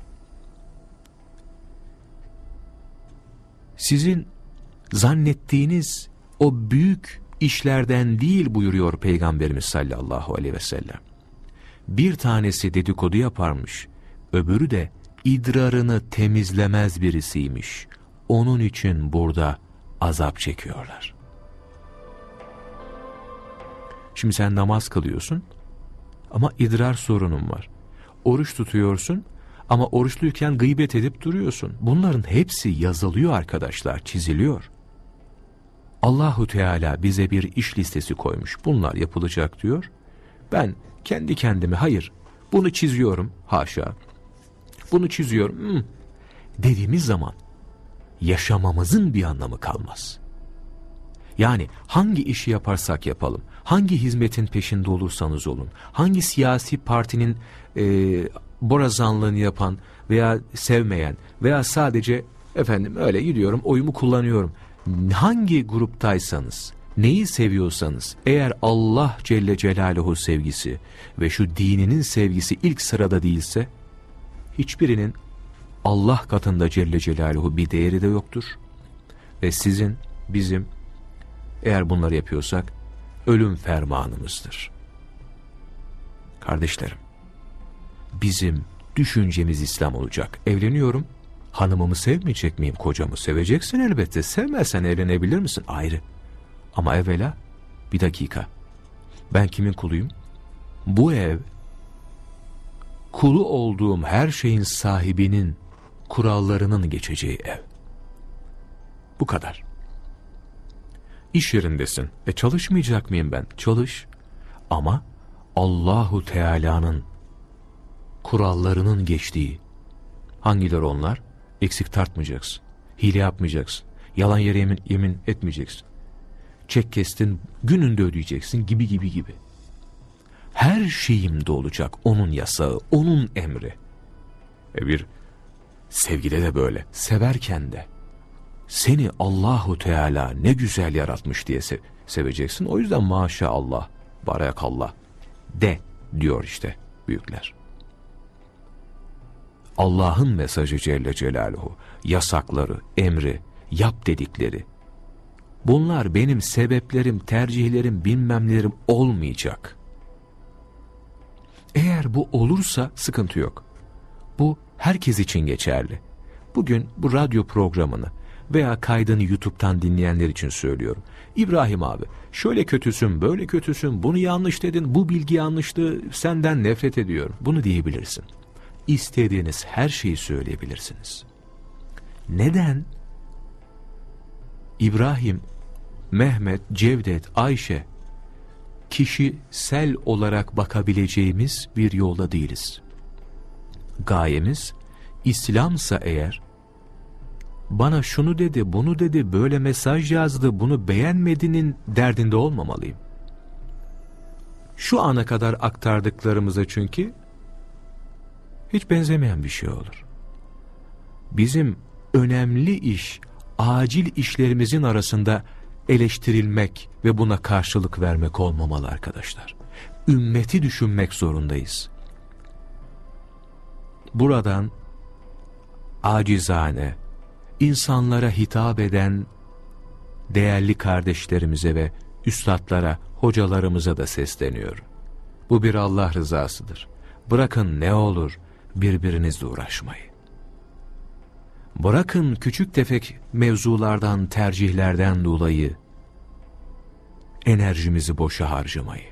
Sizin zannettiğiniz o büyük işlerden değil buyuruyor Peygamberimiz sallallahu aleyhi ve sellem. Bir tanesi dedikodu yaparmış, öbürü de idrarını temizlemez birisiymiş onun için burada azap çekiyorlar. Şimdi sen namaz kılıyorsun ama idrar sorunun var. Oruç tutuyorsun ama oruçluyken gıybet edip duruyorsun. Bunların hepsi yazılıyor arkadaşlar, çiziliyor. Allahu Teala bize bir iş listesi koymuş. Bunlar yapılacak diyor. Ben kendi kendime hayır bunu çiziyorum haşa. Bunu çiziyorum. Hmm. Dediğimiz zaman yaşamamızın bir anlamı kalmaz. Yani hangi işi yaparsak yapalım, hangi hizmetin peşinde olursanız olun, hangi siyasi partinin e, borazanlığını yapan veya sevmeyen veya sadece efendim öyle gidiyorum oyumu kullanıyorum. Hangi gruptaysanız, neyi seviyorsanız eğer Allah Celle Celaluhu sevgisi ve şu dininin sevgisi ilk sırada değilse hiçbirinin Allah katında Celle Celaluhu bir değeri de yoktur. Ve sizin, bizim eğer bunları yapıyorsak ölüm fermanımızdır. Kardeşlerim, bizim düşüncemiz İslam olacak. Evleniyorum, hanımımı sevmeyecek miyim, kocamı seveceksin elbette. Sevmezsen evlenebilir misin? Ayrı. Ama evvela bir dakika. Ben kimin kuluyum? Bu ev kulu olduğum her şeyin sahibinin kurallarının geçeceği ev. Bu kadar. İş yerindesin. E çalışmayacak mıyım ben? Çalış. Ama Allahu Teala'nın kurallarının geçtiği hangileri onlar? Eksik tartmayacaksın. Hile yapmayacaksın. Yalan yere yemin, yemin etmeyeceksin. Çek kestin, gününde ödeyeceksin gibi gibi gibi. Her şeyimde olacak onun yasağı, onun emri. E bir sevgide de böyle, severken de seni Allahu Teala ne güzel yaratmış diye se seveceksin. O yüzden maşallah, barakallah de diyor işte büyükler. Allah'ın mesajı Celle Celaluhu, yasakları, emri, yap dedikleri. Bunlar benim sebeplerim, tercihlerim, bilmemlerim olmayacak. Eğer bu olursa sıkıntı yok. Bu herkes için geçerli. Bugün bu radyo programını veya kaydını YouTube'dan dinleyenler için söylüyorum. İbrahim abi şöyle kötüsün, böyle kötüsün, bunu yanlış dedin, bu bilgi yanlıştı, senden nefret ediyorum. Bunu diyebilirsin. İstediğiniz her şeyi söyleyebilirsiniz. Neden? İbrahim, Mehmet, Cevdet, Ayşe kişisel olarak bakabileceğimiz bir yolda değiliz. Gayemiz İslamsa eğer bana şunu dedi, bunu dedi, böyle mesaj yazdı, bunu beğenmedinin derdinde olmamalıyım. Şu ana kadar aktardıklarımıza çünkü hiç benzemeyen bir şey olur. Bizim önemli iş, acil işlerimizin arasında eleştirilmek ve buna karşılık vermek olmamalı arkadaşlar. Ümmeti düşünmek zorundayız. Buradan acizane, insanlara hitap eden değerli kardeşlerimize ve üstadlara, hocalarımıza da sesleniyor. Bu bir Allah rızasıdır. Bırakın ne olur birbirinizle uğraşmayı. Bırakın küçük tefek mevzulardan, tercihlerden dolayı enerjimizi boşa harcamayı.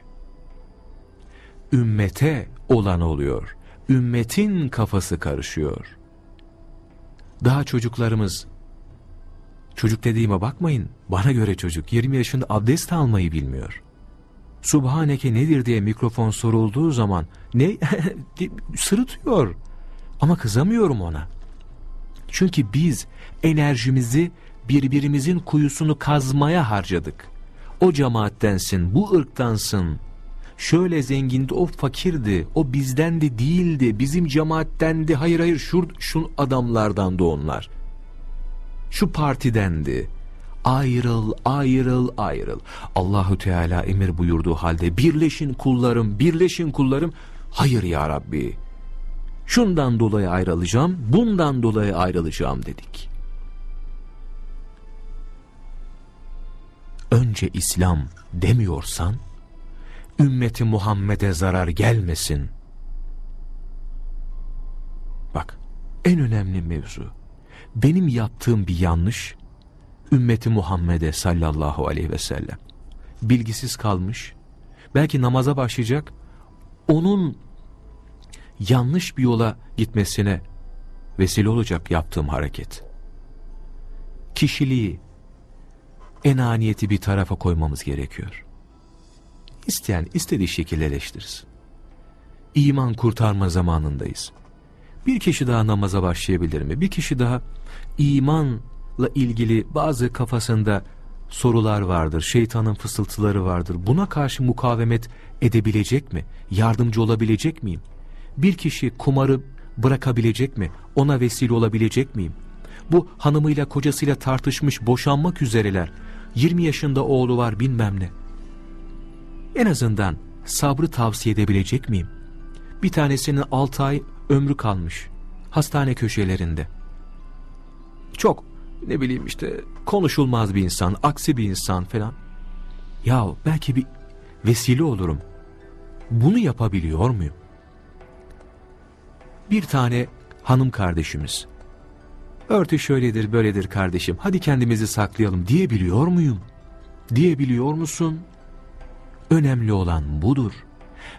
Ümmete olan oluyor. Ümmetin kafası karışıyor. Daha çocuklarımız, çocuk dediğime bakmayın, bana göre çocuk 20 yaşında abdest almayı bilmiyor. Subhaneke nedir diye mikrofon sorulduğu zaman ne sırıtıyor. Ama kızamıyorum ona. Çünkü biz enerjimizi birbirimizin kuyusunu kazmaya harcadık. O cemaattensin, bu ırktansın. Şöyle zengindi, o fakirdi, o bizden de değildi, bizim cemaattendi, hayır hayır şu, şu adamlardan da onlar. Şu partidendi. Ayrıl, ayrıl, ayrıl. Allahu Teala emir buyurduğu halde birleşin kullarım, birleşin kullarım. Hayır ya Rabbi. Şundan dolayı ayrılacağım, bundan dolayı ayrılacağım dedik. Önce İslam demiyorsan, ümmeti Muhammed'e zarar gelmesin. Bak, en önemli mevzu. Benim yaptığım bir yanlış, ümmeti Muhammed'e sallallahu aleyhi ve sellem bilgisiz kalmış, belki namaza başlayacak, onun yanlış bir yola gitmesine vesile olacak yaptığım hareket. Kişiliği, enaniyeti bir tarafa koymamız gerekiyor. İsteyen istediği şekilde eleştirsin. İman kurtarma zamanındayız. Bir kişi daha namaza başlayabilir mi? Bir kişi daha imanla ilgili bazı kafasında sorular vardır, şeytanın fısıltıları vardır. Buna karşı mukavemet edebilecek mi? Yardımcı olabilecek miyim? Bir kişi kumarı bırakabilecek mi? Ona vesile olabilecek miyim? Bu hanımıyla kocasıyla tartışmış boşanmak üzereler. 20 yaşında oğlu var bilmem ne. En azından sabrı tavsiye edebilecek miyim? Bir tanesinin 6 ay ömrü kalmış. Hastane köşelerinde. Çok ne bileyim işte konuşulmaz bir insan, aksi bir insan falan. Ya belki bir vesile olurum. Bunu yapabiliyor muyum? Bir tane hanım kardeşimiz. Örtü şöyledir böyledir kardeşim hadi kendimizi saklayalım diyebiliyor muyum? Diyebiliyor musun? Önemli olan budur.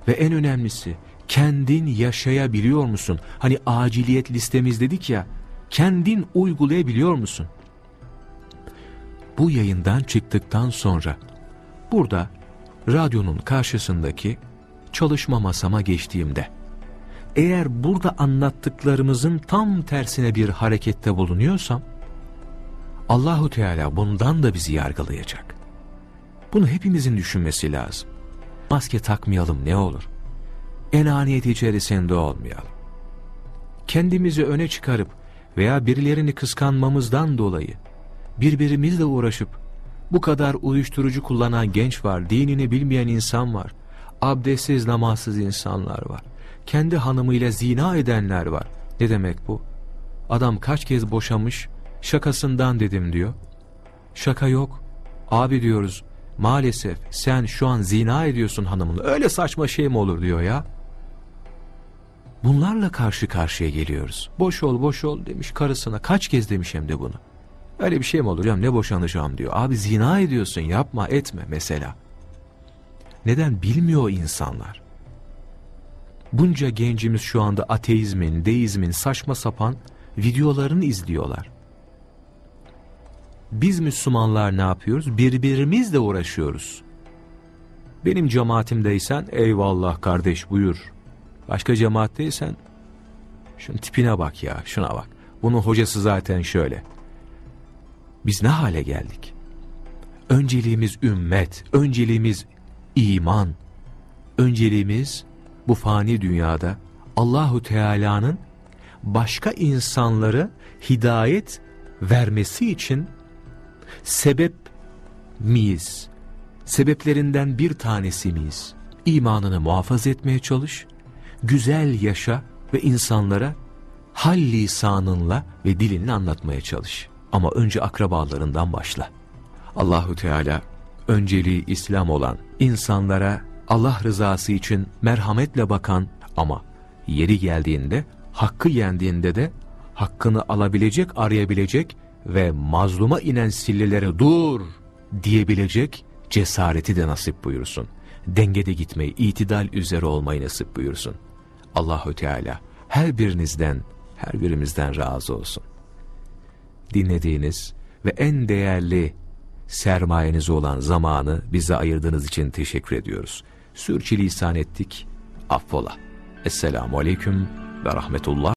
Ve en önemlisi kendin yaşayabiliyor musun? Hani aciliyet listemiz dedik ya kendin uygulayabiliyor musun? Bu yayından çıktıktan sonra burada radyonun karşısındaki çalışma masama geçtiğimde eğer burada anlattıklarımızın tam tersine bir harekette bulunuyorsam Allahu Teala bundan da bizi yargılayacak. Bunu hepimizin düşünmesi lazım. Maske takmayalım ne olur. Enaniyet içerisinde olmayalım. Kendimizi öne çıkarıp veya birilerini kıskanmamızdan dolayı birbirimizle uğraşıp bu kadar uyuşturucu kullanan genç var, dinini bilmeyen insan var, abdestsiz namazsız insanlar var, kendi hanımıyla zina edenler var. Ne demek bu? Adam kaç kez boşamış, şakasından dedim diyor. Şaka yok. Abi diyoruz, maalesef sen şu an zina ediyorsun hanımınla. Öyle saçma şey mi olur diyor ya. Bunlarla karşı karşıya geliyoruz. Boş ol boş ol demiş karısına. Kaç kez demiş hem de bunu. Öyle bir şey mi olur ya ne boşanacağım diyor. Abi zina ediyorsun yapma etme mesela. Neden bilmiyor insanlar. Bunca gencimiz şu anda ateizmin, deizmin saçma sapan videolarını izliyorlar. Biz Müslümanlar ne yapıyoruz? Birbirimizle uğraşıyoruz. Benim cemaatimdeysen eyvallah kardeş buyur. Başka cemaatteysen şunun tipine bak ya şuna bak. Bunun hocası zaten şöyle. Biz ne hale geldik? Önceliğimiz ümmet, önceliğimiz iman, önceliğimiz bu fani dünyada Allahu Teala'nın başka insanları hidayet vermesi için sebep miyiz? Sebeplerinden bir tanesi miyiz? İmanını muhafaza etmeye çalış, güzel yaşa ve insanlara hal lisanınla ve dilinle anlatmaya çalış. Ama önce akrabalarından başla. Allahu Teala önceliği İslam olan insanlara Allah rızası için merhametle bakan ama yeri geldiğinde hakkı yendiğinde de hakkını alabilecek, arayabilecek ve mazluma inen sillelere dur diyebilecek cesareti de nasip buyursun. Dengede gitmeyi, itidal üzere olmayı nasip buyursun. Allahü Teala her birinizden, her birimizden razı olsun. Dinlediğiniz ve en değerli sermayeniz olan zamanı bize ayırdığınız için teşekkür ediyoruz. Sürçülisan ettik, affola. Esselamu Aleyküm ve Rahmetullah.